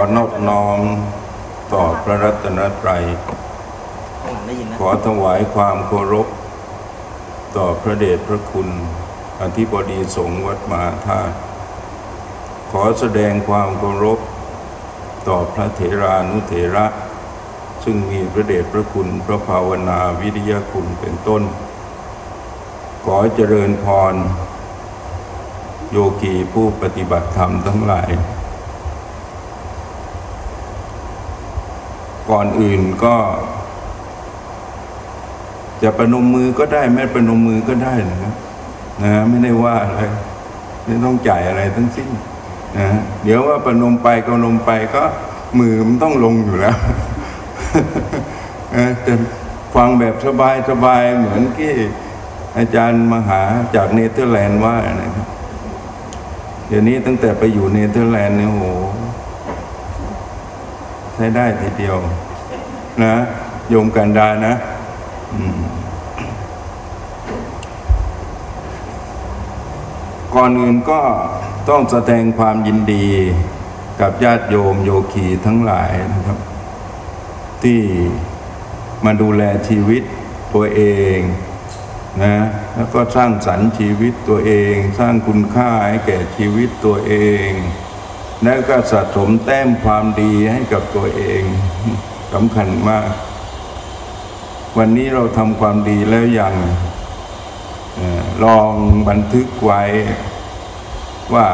ขอนอบน้อมต่อพระรัตนตรัยข้างหลังได้ยินนะขอถวายความเคารพ ต่อพระเดชพระคุณ อธิบดีสงฆ์วัดมหาธาตุ ขอแสดงความเคารพ ต่อพระเถรานุเถระ ซึ่งมีพระเดชพระคุณ พระภาวนาวิริยคุณเป็นต้น ขอเจริญพร โยกีผู้ปฏิบัติธรรมทั้งหลาย ก่อนอื่นก็ จะประนมมือก็ได้ ไม่ประนมมือก็ได้นะครับนะไม่ได้ว่าอะไรไม่ต้องจ่ายอะไรทั้งสิ้นนะเดี๋ยวว่าประนมไปก็นมไปก็มือมันต้องลงอยู่แล้วนะแต่ฟังแบบสบายสบายเหมือนที่อาจารย์มหาจากเนเธอร์แลนด์ว่านะครับเดี๋ยวนี้ตั้งแต่ไปอยู่เนเธอร์แลนด์เนี่ยโห ใช้ได้ทีเดียว นะโยมกันดานะก่อนอื่นก็ต้องแสดงความยินดีกับญาติโยมโยคีทั้งหลายนะครับ ที่มาดูแลชีวิตตัวเองนะแล้วก็สร้างสรรค์ชีวิตตัวเอง สร้างคุณค่าให้แก่ชีวิตตัวเอง แล้วก็สะสมแต้มความดีให้กับตัวเองสำคัญมาก วันนี้เราทำความดีแล้วยังลองบันทึกไว้ว่า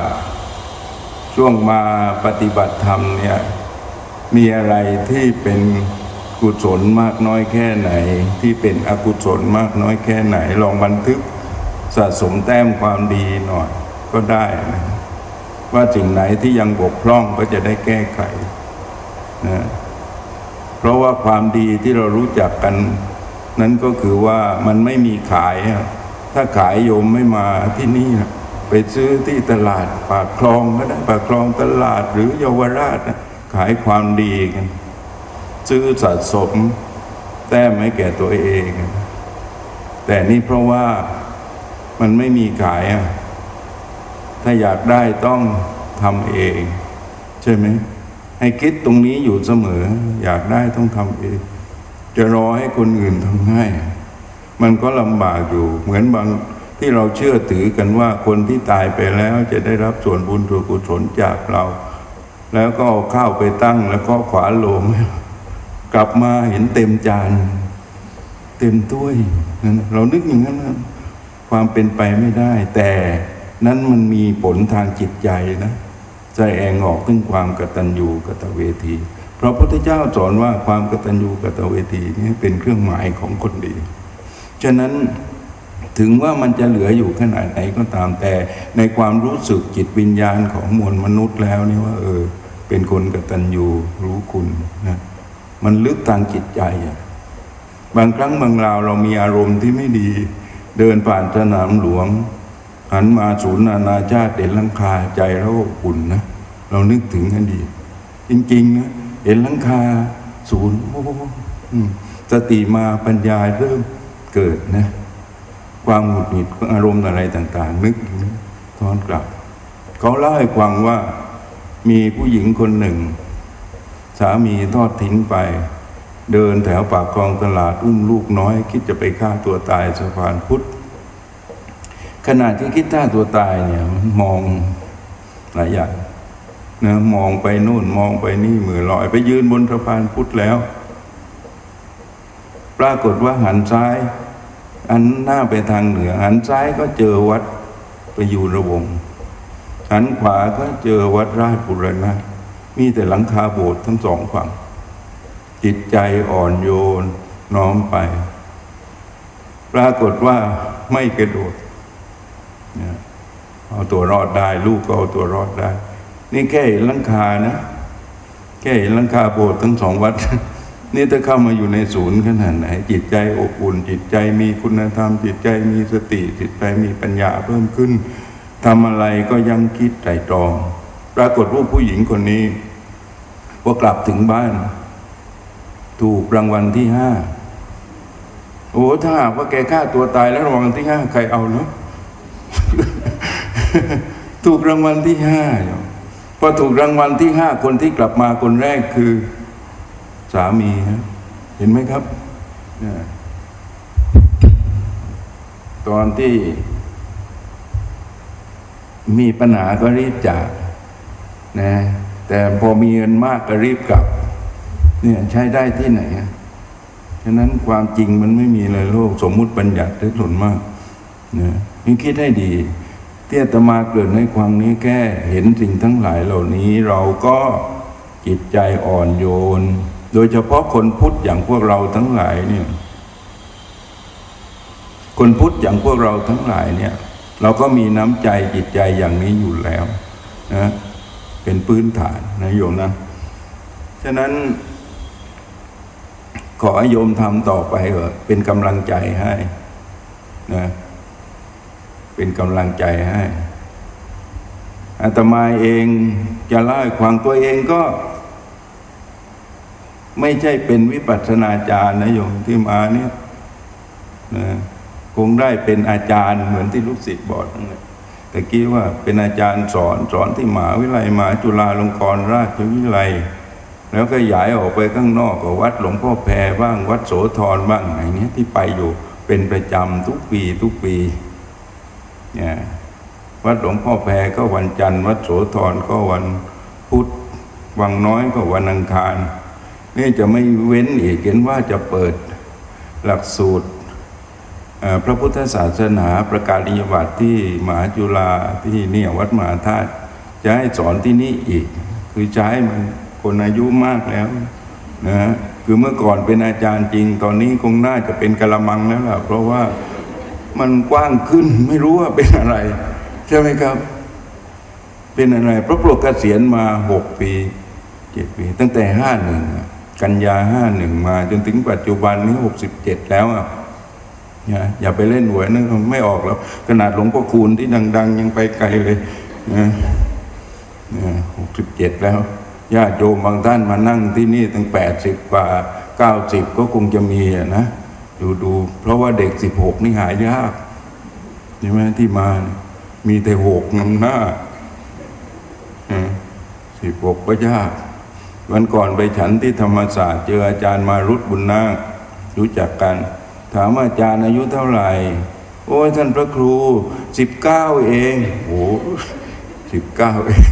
ช่วงมาปฏิบัติธรรมเนี่ยมีอะไรที่เป็นกุศลมากน้อยแค่ไหน ที่เป็นอกุศลมากน้อยแค่ไหน ลองบันทึกสะสมแต้มความดีหน่อยก็ได้นะ ว่าสิ่งไหนที่ยังบกพร่องก็จะได้แก้ไขนะเพราะว่าความดีที่เรารู้จักกัน นั้นก็คือว่ามันไม่มีขาย ถ้าขายโยมไม่มาที่นี่นะไปซื้อที่ตลาดปากคลองก็ได้ปากคลองตลาดหรือเยาวราชนะขายความดีกัน ซื้อสะสม แต้มให้แก่ตัวเอง แต่นี่เพราะว่ามันไม่มีขายอะ ถ้าอยากได้ต้องทำเอง ใช่ไหมให้คิดตรงนี้อยู่เสมอ อยากได้ต้องทำเอง จะรอให้คนอื่นทำง่ายมันก็ลำบากอยู่ เหมือนบางที่เราเชื่อถือกันว่าคนที่ตายไปแล้วจะได้รับส่วนบุญส่วนกุศลจากเรา แล้วก็เอาข้าวไปตั้งแล้วก็ขวาโลงกลับมาเห็นเต็มจาน เต็มถ้วย เรานึกอย่างนั้น ความเป็นไปไม่ได้แต่ นั้นมันมีผลทางจิตใจนะใจแองออกถึงความกตัญญูกตเวที เพราะพระพุทธเจ้าสอนว่าความกตัญญูกตเวทีนี้เป็นเครื่องหมายของคนดี ฉะนั้นถึงว่ามันจะเหลืออยู่ขนาดไหนก็ตามแต่ในความรู้สึกจิตวิญญาณของมวลมนุษย์แล้วนี่ว่าเออ เป็นคนกตัญญูรู้คุณนะมันลึกทางจิตใจอะบางครั้งบางราวเรามีอารมณ์ที่ไม่ดี เดินผ่านสนามหลวง หันมาศูนย์นานาชาติเห็นลังคาใจเราอบอุ่นนะ เรานึกถึงกันดี จริงๆนะเห็นลังคาศูนย์โอ้โหสติมาปัญญาเริ่มเกิดนะ ความหงุดหงิดอารมณ์อะไรต่าง ๆ นึกทอนกลับ เขาเล่าให้ฟังว่ามีผู้หญิงคนหนึ่ง สามีทอดทิ้งไป เดินแถวปากคลองตลาดอุ้มลูกน้อย คิดจะไปฆ่าตัวตายสะพานพุทธ ขณะที่คิดฆ่าตัวตายเนี่ยมันมองหลายอย่างนะมองไปนู่นมองไปนี่มือลอยไปยืนบนสะพานพุทธแล้ว ปรากฏว่าหันซ้ายอันหน้าไปทางเหนือ หันซ้ายก็เจอวัดประยูระวงหันขวาก็เจอวัดราชบุรณะมีแต่หลังคาโบสถ์ทั้งสองฝั่ง จิตใจอ่อนโยนน้อมไป ปรากฏว่าไม่กระโดด เอาตัวรอดได้ ลูกก็เอาตัวรอดได้ นี่แค่ลังคานะ แค่ลังคาโบสถ์ทั้งสองวัด นี่ถ้าเข้ามาอยู่ในศูนย์ขนาดไหน จิตใจอบอุ่น จิตใจมีคุณธรรม จิตใจมีสติ จิตใจมีปัญญาเพิ่มขึ้นทำอะไรก็ยังคิดไตรตรอง ปรากฏว่าผู้หญิงคนนี้พอกลับถึงบ้าน ถูกรางวัลที่ห้าโอ้ถ้าหากว่าแกฆ่าตัวตายแล้วรางวัลที่ห้าใครเอาเนาะ ถูกรางวัลที่ห้าพพอถูกรางวัลที่ห้าคนที่กลับมาคนแรกคือสามีฮะเห็นไหมครับ ตอนที่มีปัญหาก็รีบจากนะแต่พอมีเงินมากก็รีบกลับ เนี่ยใช้ได้ที่ไหนอะฉะนั้นความจริงมันไม่มีเลยโลก สมมุติบัญญัติได้หล่นมากนะนี่คิดให้ดี ที่อาตมาเกิดในความนี้แค่เห็นสิ่งทั้งหลายเหล่านี้เราก็จิตใจอ่อนโยน โดยเฉพาะคนพุทธอย่างพวกเราทั้งหลายเนี่ย คนพุทธอย่างพวกเราทั้งหลายเนี่ย เราก็มีน้ำใจจิตใจอย่างนี้อยู่แล้วนะเป็นพื้นฐานนะโยมนะ ฉะนั้น ขอโยมทำต่อไปเถอะเป็นกำลังใจให้นะ เป็นกำลังใจให้อาตมาเองจะเล่าให้ฟังตัวเองก็ ไม่ใช่เป็นวิปัสสนาจารย์นะโยมที่มาเนี่ยนะคงได้เป็นอาจารย์เหมือนที่ลูกศิษย์บอกนั่นแหละต่กี้ว่าเป็นอาจารย์สอนสอนที่มหาวิทยาลัยมหาจุฬาลงกรณราชวิทยาลัย แล้วก็ย้ายออกไปข้างนอกกับวัดหลวงพ่อแพรบ้างวัดโสธรบ้างอะไรเนี้ยที่ไปอยู่เป็นประจำทุกปีทุกปี วัดหลวงพ่อแพรก็วันจันทร์ วัดโสธรก็วันพุธวังน้อยก็วันอังคาร นี่จะไม่เว้นอีกเห็นว่าจะเปิดหลักสูตรพระพุทธศาสนาประกาศนิยบัตรที่มหาจุฬาที่เนี่ยวัดมหาธาตุจะให้สอนที่นี่อีก คือจะให้มันคนอายุมากแล้วนะคือเมื่อก่อนเป็นอาจารย์จริง ตอนนี้คงน่าจะเป็นกะละมังแล้วล่ะเพราะว่า มันกว้างขึ้นไม่รู้ว่าเป็นอะไร ใช่ไหมครับ เป็นอะไรเพราะปลดเกษียณมาหกปีเจ็ดปี ตั้งแต่ห้าหนึ่งกันยาห้าหนึ่งมา จนถึงปัจจุบันนี้หกสิบเจ็ดแล้วอะอย่าอย่าไปเล่นหวยนะไม่ออกแล้ว ขนาดหลวงพ่อคูณที่ดัง ๆ ยังไปไกลเลยนะหกสิบเจ็ดแล้วญาติโยมบางท่านมานั่งที่นี่ตั้งแปดสิบกว่าเก้าสิบก็คงจะมีนะ ดูดูเพราะว่าเด็กสิบหกนี่หายยากใช่ไหมที่มา มีแต่หกนำหน้าสิบหกก็ยากวันก่อนไปฉันที่ธรรมศาสตร์ เจออาจารย์มารุตบุญนาครู้จักกัน ถามอาจารย์อายุเท่าไหร่ โอ้ยท่านพระครูสิบเก้าเองโอ้สิบเก้าเอง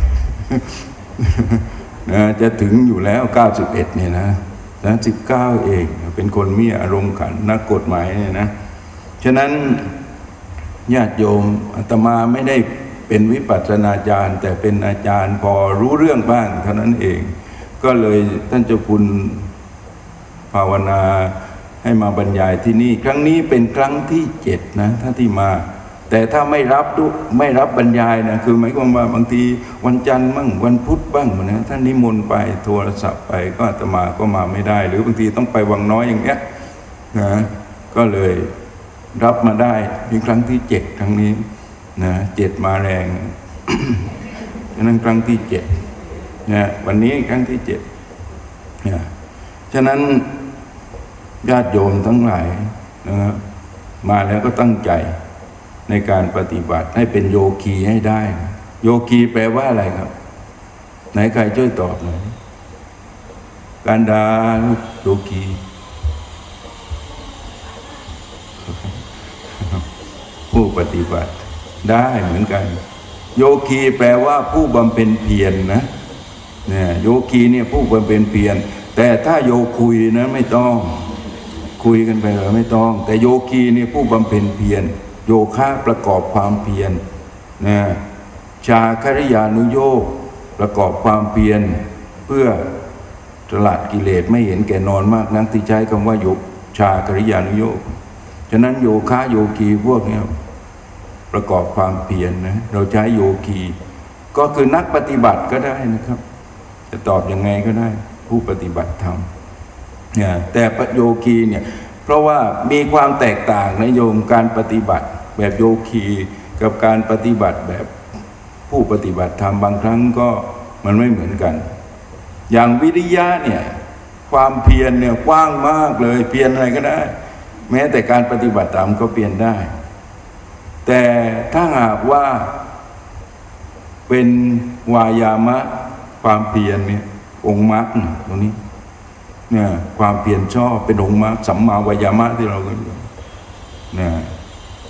นะจะถึงอยู่แล้ว91เนี่ยนะ นะ19เอง เป็นคนมีอารมณ์ขันนักกฎหมายเนี่ยนะ ฉะนั้นญาติโยมอาตมาไม่ได้เป็นวิปัสสนาจารย์ แต่เป็นอาจารย์พอรู้เรื่องบ้างเท่านั้นเอง ก็เลยท่านเจ้าคุณภาวนาให้มาบรรยายที่นี่ ครั้งนี้เป็นครั้งที่เจ็ดนะท่านที่มา แต่ถ้าไม่รับดไม่รับบรรยายนะคือหมายความว่าบางทีวันจันทร์บ้างวันพุธบ้างนะท่านนิมนต์ไปโทรศัพท์ไปก็อาตมาก็มาไม่ได้ หรือบางทีต้องไปวังน้อยอย่างเงี้ยนะก็เลยรับมาได้เป็นครั้งที่เจ็ดครั้งนี้นะเจ็ดมาแรงนั้นครั้งที่เจ็ดนะวันนี้ครั้งที่เจ็ดนะฉะนั้นญาติโยมทั้งหลายนะมาแล้วก็ตั้งใจ ในการปฏิบัติให้เป็นโยคีให้ได้ โยคีแปลว่าอะไรครับ ไหนใครช่วยตอบหน่อยการดาโยคีผู้ปฏิบัติได้เหมือนกัน โยคีแปลว่าผู้บำเพ็ญเพียรนนะเนี่ยโยคีเนี่ยผู้บำเพ็ญเพียรแต่ถ้าโยคุยนะไม่ต้อง คุยกันไปเลยไม่ต้อง แต่โยคีเนี่ยผู้บำเพ็ญเพียร โยคะประกอบความเพียรนะชาคริยานุโยกประกอบความเพียรเพื่อตลาดกิเลสไม่เห็นแก่นอนมากนักที่ใช้คำว่าโยชาคริยานุโยกฉะนั้นโยคะโยคีพวกนี้ประกอบความเพียรนนะเราใช้โยคี ก็คือนักปฏิบัติก็ได้นะครับ จะตอบยังไงก็ได้ ผู้ปฏิบัติธรรมเนี่ยแต่ปโยคีเนี่ย เพราะว่ามีความแตกต่างนะโยมการปฏิบัติแบบโยคีกับการปฏิบัติแบบผู้ปฏิบัติธรรมบางครั้งก็มันไม่เหมือนกัน อย่างวิริยะเนี่ยความเพียรเนี่ยกว้างมากเลยเพียรอะไรก็ได้ แม้แต่การปฏิบัติธรรมก็เปลี่ยนได้ แต่ถ้าหากว่าเป็นวายามะความเพียรเนี่ยองค์มรรคตรงนี้ เนี่ยความเพียรชอบเป็นองค์มรรคสัมมาวายามะที่เราก็อยู่เนี่ย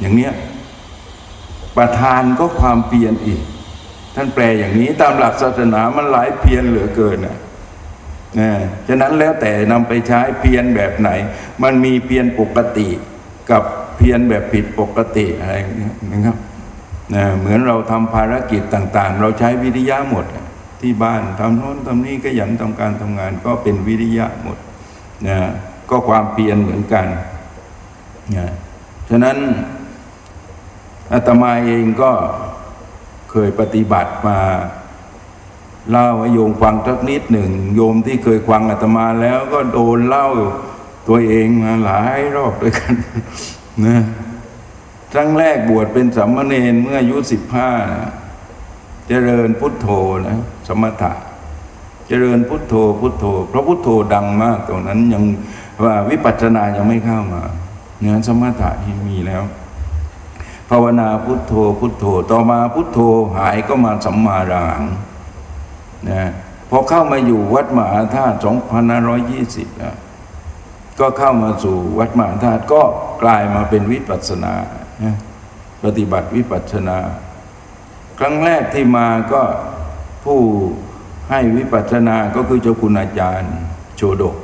อย่างเนี้ยประธานก็ความเพียรอีก ท่านแปลอย่างนี้ตามหลักศาสนามันหลายเพียรเหลือเกินนะนะฉะนั้นแล้วแต่นำไปใช้เพียรแบบไหน มันมีเพียรปกติกับเพียรแบบผิดปกติอะไรอย่างเงี้ยนะครับนะเหมือนเราทำภารกิจต่าง ๆ เราใช้วิริยะหมดอะ ที่บ้านทำโน้นทำนี้ก็ยันทำการทำงานก็เป็นวิริยะหมดนะก็ความเพียรเหมือนกันนะฉะนั้นอาตมาเองก็เคยปฏิบัติมาเล่าให้โยมฟังสักนิดหนึ่ง โยมที่เคยฟังอาตมาแล้วก็โดนเล่าตัวเองมาหลายรอบด้วยกันนะครั้งแรกบวชเป็นสัมมาเนนเมื่ออายุสิบห้า เจริญพุทโธนะสมถะ เจริญพุทโธพุทโธ เพราะพุทโธดังมากตรงนั้นยังว่าวิปัสสนายังไม่เข้ามาเนี่ยสมถะที่มีแล้ว ภาวนาพุทโธพุทโธ ต่อมาพุทโธหายก็มาสัมมาระหังนะพอเข้ามาอยู่วัดมหาธาตุ2520นะก็เข้ามาสู่วัดมหาธาตุก็กลายมาเป็นวิปัสสนานะปฏิบัติวิปัสสนา ครั้งแรกที่มาก็ผู้ให้วิปัสสนาก็คือเจ้าคุณอาจารย์โชดก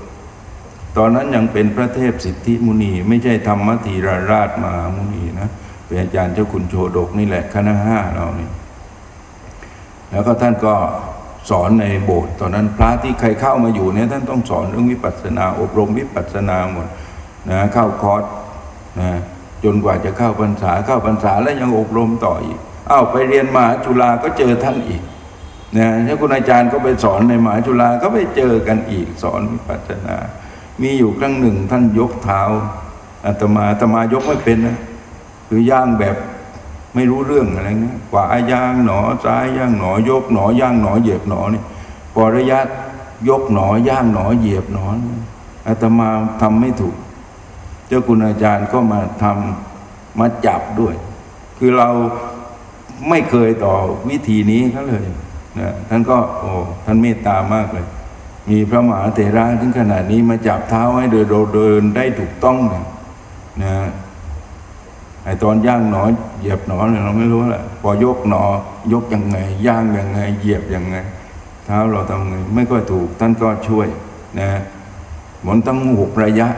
ตอนนั้นยังเป็นพระเทพสิทธิมุนี ไม่ใช่ธรรมธีราราชมามุนีนะเป็นอาจารย์เจ้าคุณโชดกนี่แหละคณะห้าเรานี่แล้วก็ท่านก็สอนในโบสถ์ตอนนั้นพระที่ใครเข้ามาอยู่เนี่ยท่านต้องสอนเรื่องวิปัสสนา อบรมวิปัสสนาหมดนะเข้าคอร์สนะจนกว่าจะเข้าพรรษาเข้าพรรษาแล้วยังอบรมต่ออีก อ้าวไปเรียนมหาจุฬาก็เจอท่านอีกนะถ้าคุณอาจารย์ก็ไปสอนในมหาจุฬาก็ไปเจอกันอีกสอนวิปัสสนา มีอยู่ครั้งหนึ่งท่านยกเท้าอาตมาอาตมายกไม่เป็นนะคือย่างแบบไม่รู้เรื่องอะไรเงี้ยกว่าย่างหนอซ้ายย่างหนอยกหนอย่างหนอเหยียบหนอนี่พอระยะยกหนอย่างหนอเหยียบหนออาตมาทำไม่ถูก เจ้าคุณอาจารย์ก็มาทำมาจับด้วย คือเรา ไม่เคยต่อวิธีนี้เขาเลยนะท่านก็โอ้ท่านเมตตามากเลย มีพระมหาเถระถึงขนาดนี้มาจับเท้าให้เดินเดินได้ถูกต้องนะนะไอตอนย่างหนอเหยียบหนอเนี่ยเราไม่รู้แหละพอยกหนอยกยังไง ย่างยังไง เหยียบยังไง เท้าเราทำไงไม่ค่อยถูกท่านก็ช่วยนะหมนตั้งหกระยะ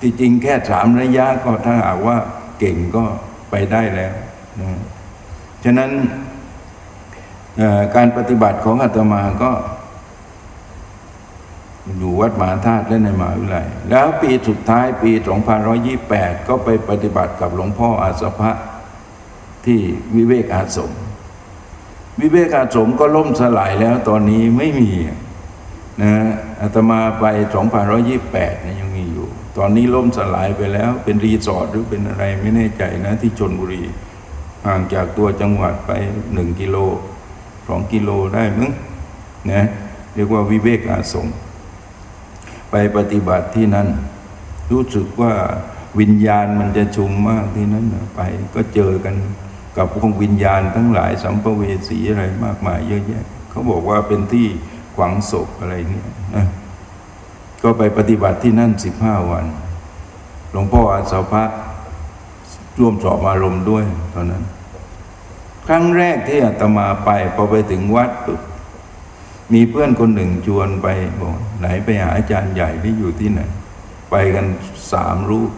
ที่จริงแค่สามระยะก็ถ้าหากว่าเก่งก็ไปได้แล้วนะ ฉะนั้นการปฏิบัติของอาตมาก็ อยู่วัดมหาธาตุและในมหาวิทยาลัย แล้วปีสุดท้ายปี 2528 ก็ไปปฏิบัติกับหลวงพ่ออาสภะที่วิเวกอาสม วิเวกอาสมก็ล่มสลายแล้วตอนนี้ไม่มีนะอาตมาไป 2528นะยังมีอยู่ ตอนนี้ล่มสลายไปแล้วเป็นรีสอร์ทหรือเป็นอะไรไม่แน่ใจนะที่ชนบุรี ห่างจากตัวจังหวัดไปหนึ่งกิโลสองกิโลได้มั้งนะเรียกว่าวิเวกอาสมไปปฏิบัติที่นั่น รู้สึกว่าวิญญาณมันจะชุมมากที่นั้นไป ก็เจอกันกับพวกวิญญาณทั้งหลายสัมภเวสีอะไรมากมายเยอะแยะเขาบอกว่าเป็นที่ขวังศพอะไรเนี่ยนะก็ไปปฏิบัติที่นั่นสิบห้าวัน หลวงพ่ออาสาพะ ร่วมสอบอารมณ์ด้วยตอนนั้น ครั้งแรกที่อาตมาไปพอไปถึงวัดปุ๊บมีเพื่อนคนหนึ่งชวนไปบอกไหนไปหาอาจารย์ใหญ่ที่อยู่ที่ไหน ไปกันสามรูป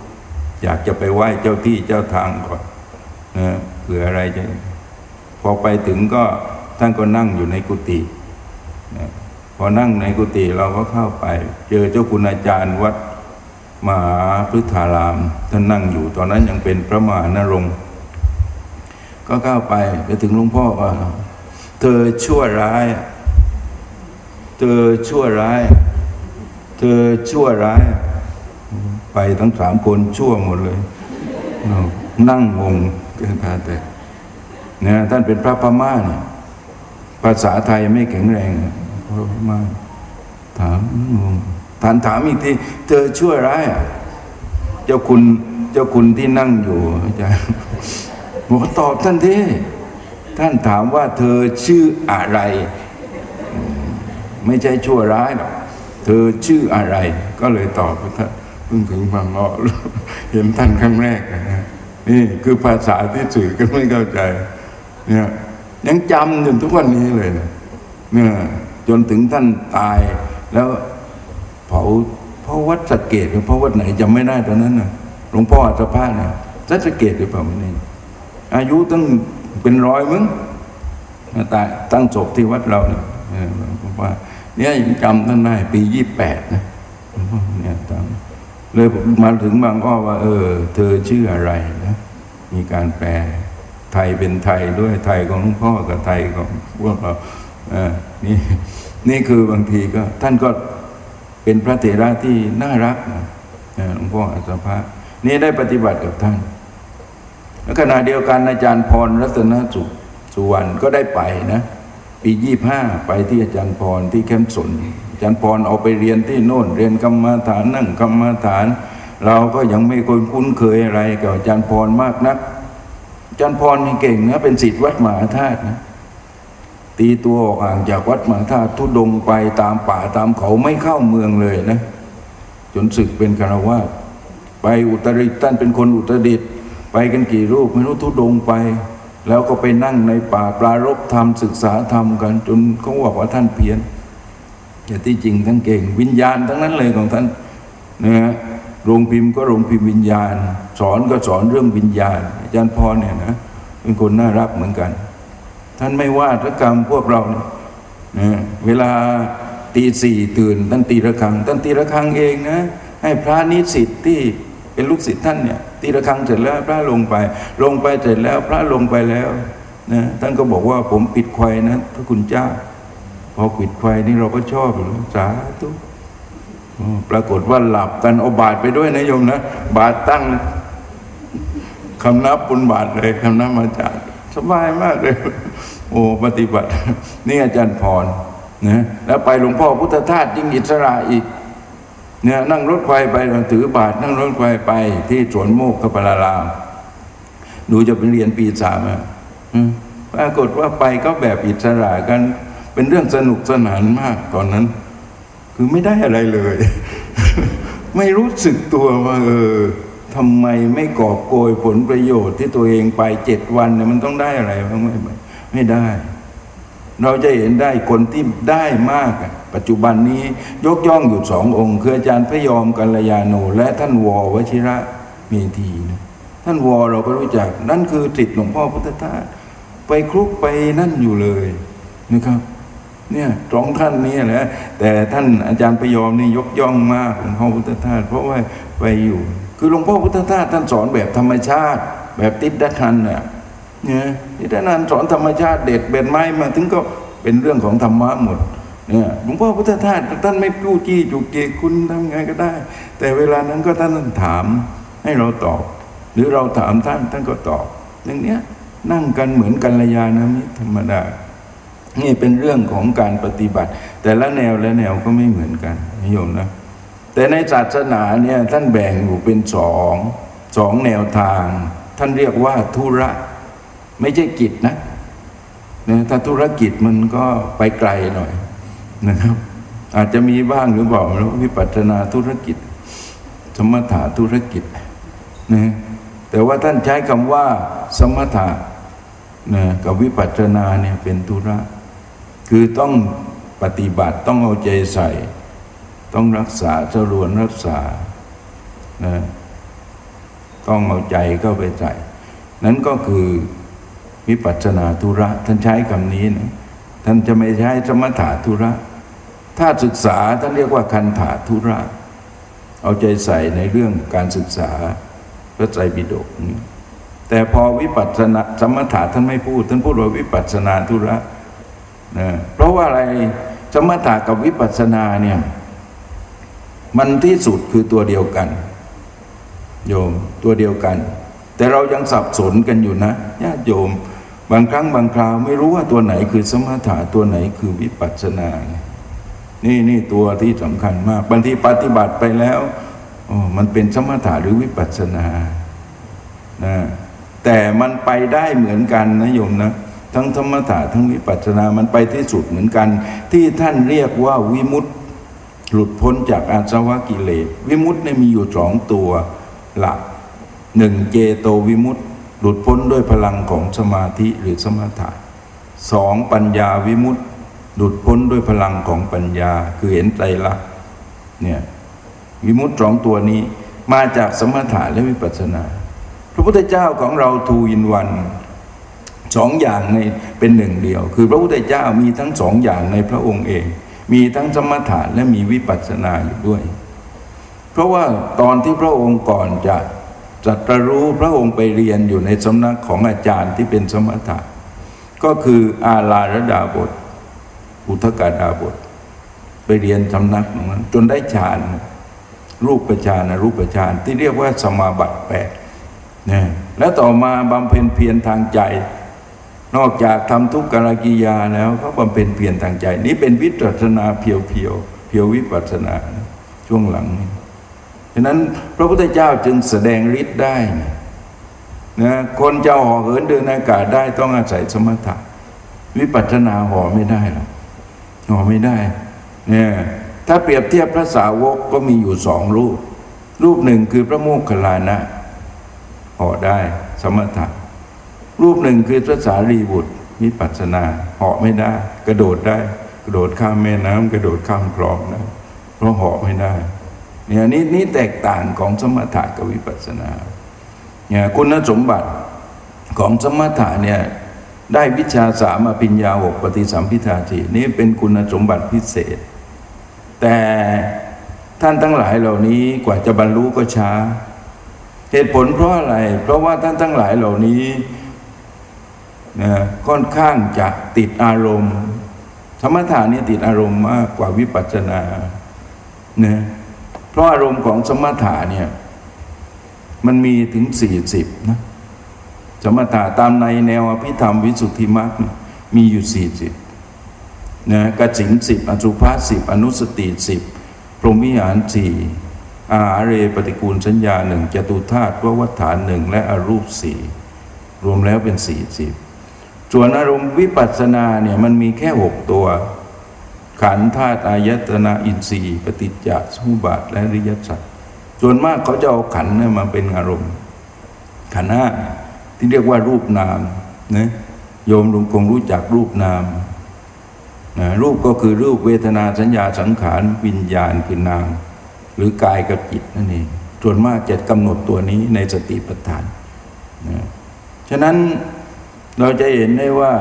อยากจะไปไหว้เจ้าที่เจ้าทางก่อนนะเผื่ออะไรจะพอไปถึงก็ท่านก็นั่งอยู่ในกุฏินะพอนั่งในกุฏิเราก็เข้าไป เจอเจ้าคุณอาจารย์วัด มหาพุทธาราม ท่านนั่งอยู่ตอนนั้นยังเป็นพระมหานรงค์ก็เข้าไปไปถึงหลวงพ่อก็เธอชั่วร้าย เธอชั่วร้าย เธอชั่วร้าย ไปทั้งสามคนชั่วหมดเลย นั่งงงกันตาแต่เนี่ยท่านเป็นพระพม่าเนี่ยภาษาไทยไม่แข็งแรงพระพม่าถามงง ถามถามอีกทีเธอชั่วร้ายอะเจ้าคุณเจ้าคุณที่นั่งอยู่อาจารย์บอกตอบท่านทีท่านถามว่าเธอชื่ออะไร ไม่ใช่ชั่วร้ายหรอกเธอชื่ออะไร ก็เลยตอบท่านเพิ่งถึงบางอ้อเห็นท่านครั้งแรกนะนี่คือภาษาที่สื่อกันไม่เข้าใจเนี่ยยังจำจนทุกวันนี้เลยนะเนี่ยจนถึงท่านตายแล้ว เผาเพราะวัดสะเกดหรือเพราะวัดไหนจำไม่ได้ตอนนั้นนะหลวงพ่ออัศพาเนี่ยวัดสะเกดหรือเปล่าไม่แน่อายุตั้งเป็นร้อยมึงตายตั้งศพที่วัดเราเนี่ยหลวงพ่อว่าเนี่ยยังจำท่านได้ปียี่แปดนะหลวงพ่อเนี่ยตามเลยมาถึงบางอ้อว่า เออ เธอชื่ออะไรนะมีการแปลไทยเป็นไทยด้วยไทยของหลวงพ่อกับไทยของพวกเราเออนี่นี่คือบางทีก็ท่านก็ เป็นพระเถระที่น่ารักนะออหลวงพ่ออัศภะนี่ได้ปฏิบัติกับท่านแล้วขณะเดียวกันอาจารย์พรรัตนสุสุวรรณก็ได้ไปนะปียี่ห้าไปที่อาจารย์พรที่แคมป์สนอาจารย์พรเอาไปเรียนที่โน่น เรียนกรรมฐานนั่งกรรมฐาน เราก็ยังไม่คนคุ้นเคยอะไรกับอาจารย์พรมากนักอาจารย์พรเก่งนะเป็นศิษย์วัดมหาธาตุนะ ตีตัวออกห่างจากวัดมหาธาตุทุดงไปตามป่าตามเขาไม่เข้าเมืองเลยนะ จนศึกเป็นคารวาสไปอุตรดิตท่านเป็นคนอุตรดิตไปกันกี่รูปไม่รู้ทุดงไป แล้วก็ไปนั่งในป่าปลารบธรรมศึกษาธรรมกัน จนเขาบอกว่าท่านเพี้ยนแต่ที่จริงท่านเก่ง วิญญาณทั้งนั้นเลยของท่านนะฮะโรงพิมพ์ก็โรงพิมพ์วิญญาณ สอนก็สอนเรื่องวิญญาณ อาจารย์พรเนี่ยนะเป็นคนน่ารักเหมือนกัน ท่านไม่ว่าทกรรมพวกเราเนี่ยนะเวลาตีสี่ตื่นท่านตีระฆังท่านตีระฆังเองนะให้พระนิสิตที่เป็นลูกศิษย์ท่านเนี่ยตีระฆังเสร็จแล้วพระลงไป ลงไปเสร็จแล้วพระลงไปแล้วนะท่านก็บอกว่าผมปิดไฟนะพระคุณเจ้าพอปิดไฟนี่เราก็ชอบอยู่แล้วสาธุปรากฏว่าหลับกันเอาบาทไปด้วยนะโยมนะ บาทตั้งคำนับบนบาทเลยคำนับมาจาก สบายมากเลย โอ้ปฏิบัติ นี่อาจารย์พรนะแล้วไปหลวงพ่อพุทธทาสยิ่งอิสระอีกเนี่ยนั่งรถไฟไปถือบาทนั่งรถไฟไปที่สวนโมกขปรารามดูจะไปเรียนปีสามอะปรากฏว่าไปก็แบบอิสระกัน เป็นเรื่องสนุกสนานมากตอนนั้น คือไม่ได้อะไรเลย ไม่รู้สึกตัวว่าเออ ทำไมไม่กอบโกยผลประโยชน์ที่ตัวเองไปเจ็ดวันเนี่ยมันต้องได้อะไรบ้างไหมไม่ได้ เราจะเห็นได้คนที่ได้มาก ปัจจุบันนี้ยกย่องอยู่สององค์คืออาจารย์พระยอมกัลยาโนและท่านวอวชิระเมธีนะท่านวอเราก็รู้จัก นั่นคือติดหลวงพ่อพุทธทาสไปคลุกไปนั่นอยู่เลยนะครับเนี่ยสองท่านนี้แหละแต่ท่านอาจารย์พยอมนี่ยกย่องมากหลวงพ่อพุทธทาสเพราะว่าไปอยู่ คือหลวงพ่อพุทธทาสท่านสอนแบบธรรมชาติ แบบติดดัทันน่ะเนี่ยติดดัทันสอนธรรมชาติเด็ดเบ็ดไม้มาถึงก็เป็นเรื่องของธรรมะหมดเนี่ยหลวงพ่อพุทธทาสท่านไม่พูดจี้จุกจิกคุณทำไงก็ได้ แต่เวลานั้นก็ท่านถามให้เราตอบ หรือเราถามท่านท่านก็ตอบอย่างเนี้ยนั่งกันเหมือนกัลยาณมิธรรมดานี่เป็นเรื่องของการปฏิบัติ แต่ละแนวและแนวก็ไม่เหมือนกันนิยมนะ แต่ในศาสนาเนี่ยท่านแบ่งอยู่เป็นสองสองแนวทาง ท่านเรียกว่าธุระ ไม่ใช่กิจนะนะถ้าธุรกิจมันก็ไปไกลหน่อยนะครับ อาจจะมีบ้างหรือเปล่าไม่รู้วิปัสนาธุรกิจ สมถะธุรกิจนะแต่ว่าท่านใช้คำว่า สมถะนะกับวิปัสสนาเนี่ยเป็นธุระ คือต้องปฏิบัติต้องเอาใจใส่ ต้องรักษาสรวนรักษานะต้องเอาใจเข้าไปใส่ นั้นก็คือวิปัสสนาธุระ ท่านใช้คำนี้นะท่านจะไม่ใช้สมถะธุระ ถ้าศึกษาท่านเรียกว่าคันถาธุระ เอาใจใส่ในเรื่องการศึกษาพระไตรปิฎกนี่แต่พอวิปัสสนาสมถะท่านไม่พูด ท่านพูดว่าวิปัสสนาธุระนะเพราะว่าอะไรสมถะกับวิปัสสนาเนี่ย มันที่สุดคือตัวเดียวกัน โยมตัวเดียวกัน แต่เรายังสับสนกันอยู่นะญาติโยม บางครั้งบางคราวไม่รู้ว่าตัวไหนคือสมถะตัวไหนคือวิปัสสนา นี่นี่ตัวที่สำคัญมากบางทีปฏิบัติไปแล้วอมันเป็นสมถะหรือวิปัสสนานะแต่มันไปได้เหมือนกันนะโยมนะทั้งธรรมถะทั้งวิปัสสนา มันไปที่สุดเหมือนกัน ที่ท่านเรียกว่าวิมุตติ หลุดพ้นจากอาสวะกิเลส วิมุตติเนี่ยมีอยู่สองตัวหลักหนึ่งเจโตวิมุตติหลุดพ้นด้วยพลังของสมาธิหรือสมถะสองปัญญาวิมุตติหลุดพ้นด้วยพลังของปัญญาคือเห็นใจรักเนี่ยวิมุตติสองตัวนี้มาจากสมถะและวิปัสสนา พระพุทธเจ้าของเราทูอินวันสองอย่างในเป็นหนึ่งเดียว คือพระพุทธเจ้ามีทั้งสองอย่างในพระองค์เอง มีทั้งสมถะและมีวิปัสสนาอยู่ด้วย เพราะว่าตอนที่พระองค์ก่อนจะจัตรู้พระองค์ไปเรียนอยู่ในสำนักของอาจารย์ที่เป็นสมถะ ก็คืออาลาระดาบท อุทกาดาบท ไปเรียนสำนักนั้นจนได้ฌานรูปฌานรูปฌานที่เรียกว่าสมาบัติแปดนะแล้วต่อมาบำเพ็ญเพียรทางใจ นอกจากทำทุกขลกิยาแล้วก็บำเพ็ญเพียรทางใจ นี้เป็นวิปัสนาเพียวเพียวเพียววิปัสสนาช่วงหลังฉะนั้นพระพุทธเจ้าจึงแสดงฤทธิ์ได้นะคนจะห่อเหินเดินอากาศได้ต้องอาศัยสมถะวิปัสสนาห่อไม่ได้หรอกห่อไม่ได้เนี่ยถ้าเปรียบเทียบพระสาวกก็มีอยู่สองรูป รูปหนึ่งคือพระโมคคัลลานะห่อได้สมถะ รูปหนึ่งคือพระสารีบุตรมิปัสนาเหาะไม่ได้ กระโดดได้ กระโดดข้ามแม่น้ำกระโดดข้ามคลองนะเพราะเหาะไม่ได้เนี่ยนี่นี่แตกต่างของสมถะกับวิปัสนาเนี่ยคุณสมบัติของสมถะเนี่ยได้วิชาสามอภิญญาหกปฏิสัมพิทาทีนี่เป็นคุณสมบัติพิเศษ แต่ท่านทั้งหลายเหล่านี้กว่าจะบรรลุก็ช้า เหตุผลเพราะอะไร เพราะว่าท่านทั้งหลายเหล่านี้ ค่อนข้างจะติดอารมณ์ สมถะนี่ติดอารมณ์มากกว่าวิปัสสนานะเพราะอารมณ์ของสมถะเนี่ยมันมีถึงสี่สิบนะสมถะตามในแนวอภิธรรมวิสุทธิมรรคมีอยู่สี่สิบนะกสินสิบอสุภาสิบอนุสติสิบพรหมิหารสี่อาหาเรปฏิกูลสัญญาหนึ่งจตุธาตุววัฏฐานหนึ่งและอรูปสี่รวมแล้วเป็นสี่สิบ ส่วนอารมณ์วิปัสสนาเนี่ยมันมีแค่หกตัว ขันธาตุอายตนะอินทรีย์ปฏิจจสมุปบาทและริยสัจส่วนมากเขาจะเอาขันเนี่ยมาเป็นอารมณ์ ขันห้าที่เรียกว่ารูปนามนะโยมลุงคงรู้จักรูปนามนะรูปก็คือรูปเวทนาสัญญาสังขารวิญญาณคือนาม หรือกายกับจิตนั่นเองส่วนมากจะกำหนดตัวนี้ในสติปัฏฐานนะฉะนั้น เราจะเห็นได้ว่า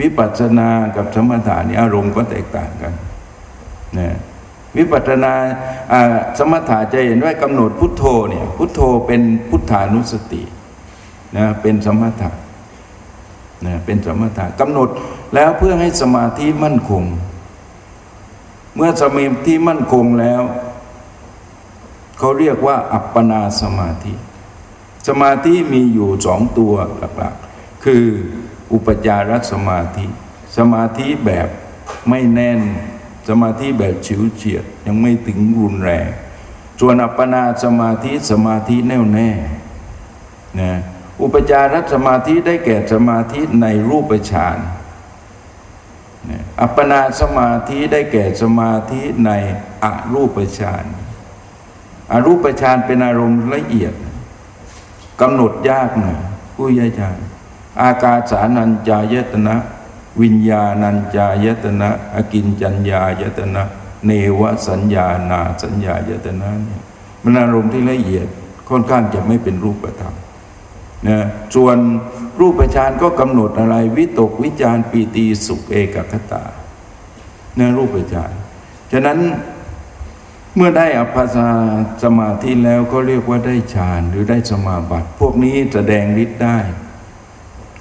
วิปัสสนากับสมถะนี่อารมณ์ก็แตกต่างกันนะวิปัสสนาสมถะจะเห็นว่ากำหนดพุทโธเนี่ยพุทโธเป็นพุทธานุสตินะเป็นสมถะนะเป็นสมถะกำหนดแล้วเพื่อให้สมาธิมั่นคง เมื่อสมาธิมั่นคงแล้ว เขาเรียกว่าอัปปนาสมาธิ สมาธิมีอยู่สองตัวหลักๆ คืออุปจารสมาธิ สมาธิแบบไม่แน่น สมาธิแบบฉิวเฉียดยังไม่ถึงรุนแรง ส่วนอัปปนาสมาธิสมาธิแน่วแน่นะอุปจารสมาธิได้แก่สมาธิในรูปฌานอัปปนาสมาธิได้แก่สมาธิในอรูปฌานอรูปฌานเป็นอารมณ์ละเอียด กำหนดยากหน่อยผู้ยาจารอากาสานัญจายตนะ วิญญาณัญจายตนะ อกินจัญญายตนะ เนวสัญญานาสัญญายตนะเนี่ยมันอารมณ์ที่ละเอียดค่อนข้างจะไม่เป็นรูปธรรมนะส่วนรูปฌานก็กำหนดอะไร วิตกวิจารปีติสุขเอกคตานะรูปฌานฉะนั้น เมื่อได้อัปปาสมาธิแล้วก็เรียกว่าได้ฌานหรือได้สมาบัติ พวกนี้แสดงฤทธิ์ได้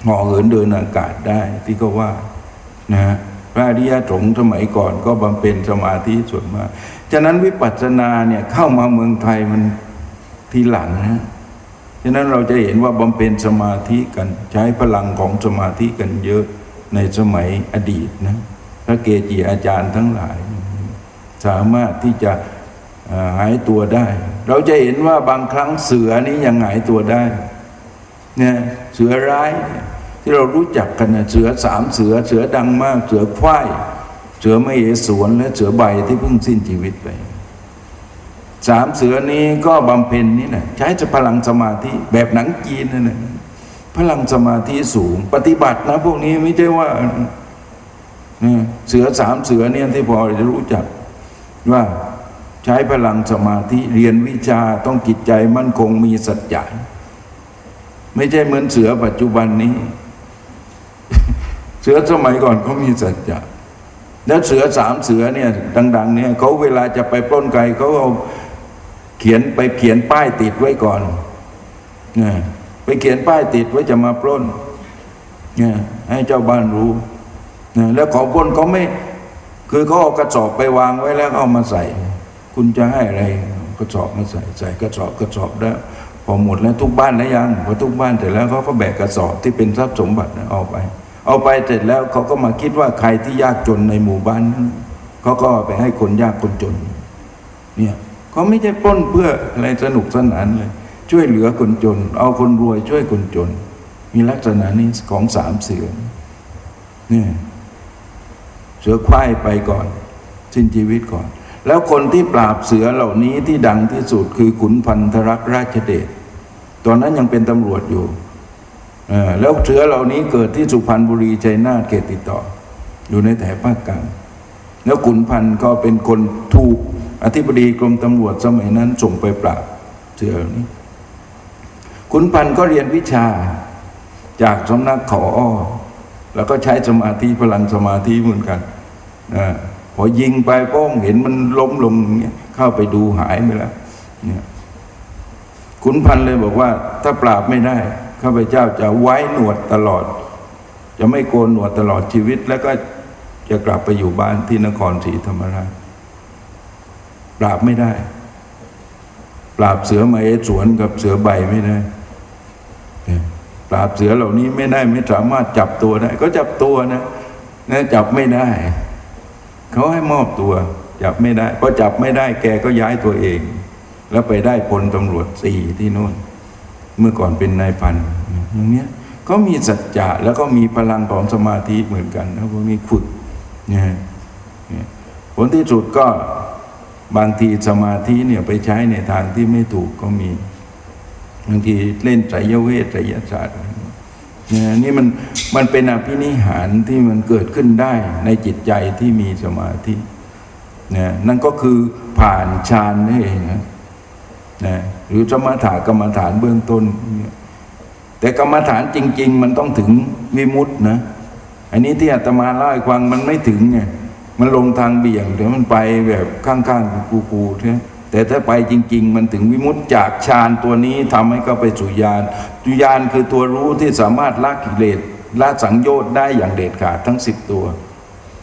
ห่อเหินเดินอากาศได้ที่ก็ว่านะพระอริยสงฆ์สมัยก่อนก็บำเพ็ญสมาธิส่วนมากฉะนั้นวิปัสสนาเนี่ยเข้ามาเมืองไทยมันทีหลังนะฉะนั้นเราจะเห็นว่าบำเพ็ญสมาธิกันใช้พลังของสมาธิกันเยอะในสมัยอดีตนะพระเกจิอาจารย์ทั้งหลาย สามารถที่จะ หายตัวได้ เราจะเห็นว่าบางครั้งเสือนี้ยังหายตัวได้เนี่ยเสือร้ายที่เรารู้จักกันเสือสามเสือเสือดังมาก เสือควายเสือไม่เอสวนและเสือใบที่เพิ่งสิ้นชีวิตไปสามเสือนี้ก็บำเพ็ญนี่แหละใช้จะพลังสมาธิแบบหนังจีนนั่นแหละพลังสมาธิสูง ปฏิบัตินะพวกนี้ไม่ใช่ว่าเสือสามเสือเนี่ยที่พอจะรู้จักว่า ช้พลังสมาธิเรียนวิชาต้องจิตใจมั่นคงมีสัจจะไม่ใช่เหมือนเสือปัจจุบันนี้ เสือสมัยก่อนเขามีสัจจะแล้วเสือสามเสือเนี่ยดัง ๆ เนี่ยเขาเวลาจะไปปล้นไก่เขาเอาเขียนไปเขียนป้ายติดไว้ก่อนเนี่ยไปเขียนป้ายติดไว้จะมาปล้นเนี่ยให้เจ้าบ้านรู้เนี่ยแล้วของปล้นเขาไม่ คือเขาเอากระสอบไปวางไว้แล้วเอามาใส่ คุณจะให้อะไรกระสอบมาใส่ใส่กระสอบกระสอบแล้วพอหมดแล้วทุกบ้านแล้วยังพอทุกบ้านเสร็จแล้วเขาก็แบกกระสอบที่เป็นทรัพย์สมบัติเอาไป เอาไปเสร็จแล้วเขาก็มาคิดว่าใครที่ยากจนในหมู่บ้านนั้นเขาก็ไปให้คนยากคนจน เนี่ยเขาไม่ใช่ปล้นเพื่ออะไรสนุกสนานเลย ช่วยเหลือคนจน เอาคนรวยช่วยคนจน มีลักษณะนี้ของสามเสือเนี่ยเสือควายไปก่อน สิ้นชีวิตก่อน แล้วคนที่ปราบเสือเหล่านี้ที่ดังที่สุดคือขุนพันธรักษ์ราชเดชตอนนั้นยังเป็นตำรวจอยู่แล้วเสือเหล่านี้เกิดที่สุพรรณบุรีชัยนาทเขตติดต่อ อยู่ในแถบภาคกลางแล้วขุนพันธ์ก็เป็นคนถูกอธิบดีกรมตำรวจสมัยนั้นส่งไปปราบเสือเหล่านี้ขุนพันธ์ก็เรียนวิชาจากสำนักขออ้อแล้วก็ใช้สมาธิพลังสมาธิเหมือนกันนะพ อยิงไปป้องเห็นมันล้มลงเนี่ยเข้าไปดูหายไปแล้วเนี่ยขุนพันธ์เลยบอกว่า ถ้าปราบไม่ได้ข้าพเจ้าจะไว้หนวดตลอด จะไม่โกนหนวดตลอดชีวิต แล้วก็จะกลับไปอยู่บ้านที่นครศรีธรรมราชปราบไม่ได้ ปราบเสือมาเอสวนกับเสือใบไม่ได้ปราบเสือเหล่านี้ไม่ได้ไม่สามารถจับตัวได้ ก็จับตัวนะนะจับไม่ได้ เขาให้มอบตัวจับไม่ได้พอจับไม่ได้แกก็ย้ายตัวเอง แล้วไปได้พลตำรวจสี่ที่โน่น เมื่อก่อนเป็นนายพันอย่างเนี้ยก็มีสัจจะแล้วก็มีพลังของสมาธิเหมือนกันแล้วพวก็มีฝึกเนี่ยผลที่สุดก็บางทีสมาธิเนี่ยไปใช้ในทางที่ไม่ถูกก็มี บางทีเล่นไสยเวทไสยศาสตร์ นี่ยนี่มันมันเป็นอภินิหารที่มันเกิดขึ้นได้ในจิตใจที่มีสมาธินี่ยนั่นก็คือผ่านฌานนั่นเองนะนะหรือสมถะกรรมฐานเบื้องต้น แต่กรรมฐานจริง ๆ มันต้องถึงวิมุตนะ อันนี้ที่อาตมาเล่าให้ฟังมันไม่ถึงไงมันลงทางเบี่ยงเดี๋ยวมันไปแบบข้างๆกูๆใช่ แต่ถ้าไปจริง ๆ มันถึงวิมุตจากฌานตัวนี้ทำให้เขาไปสู่ญาณตุญาณคือตัวรู้ที่สามารถละกิเลสละสังโยชน์ได้อย่างเด็ดขาดทั้งสิบตัว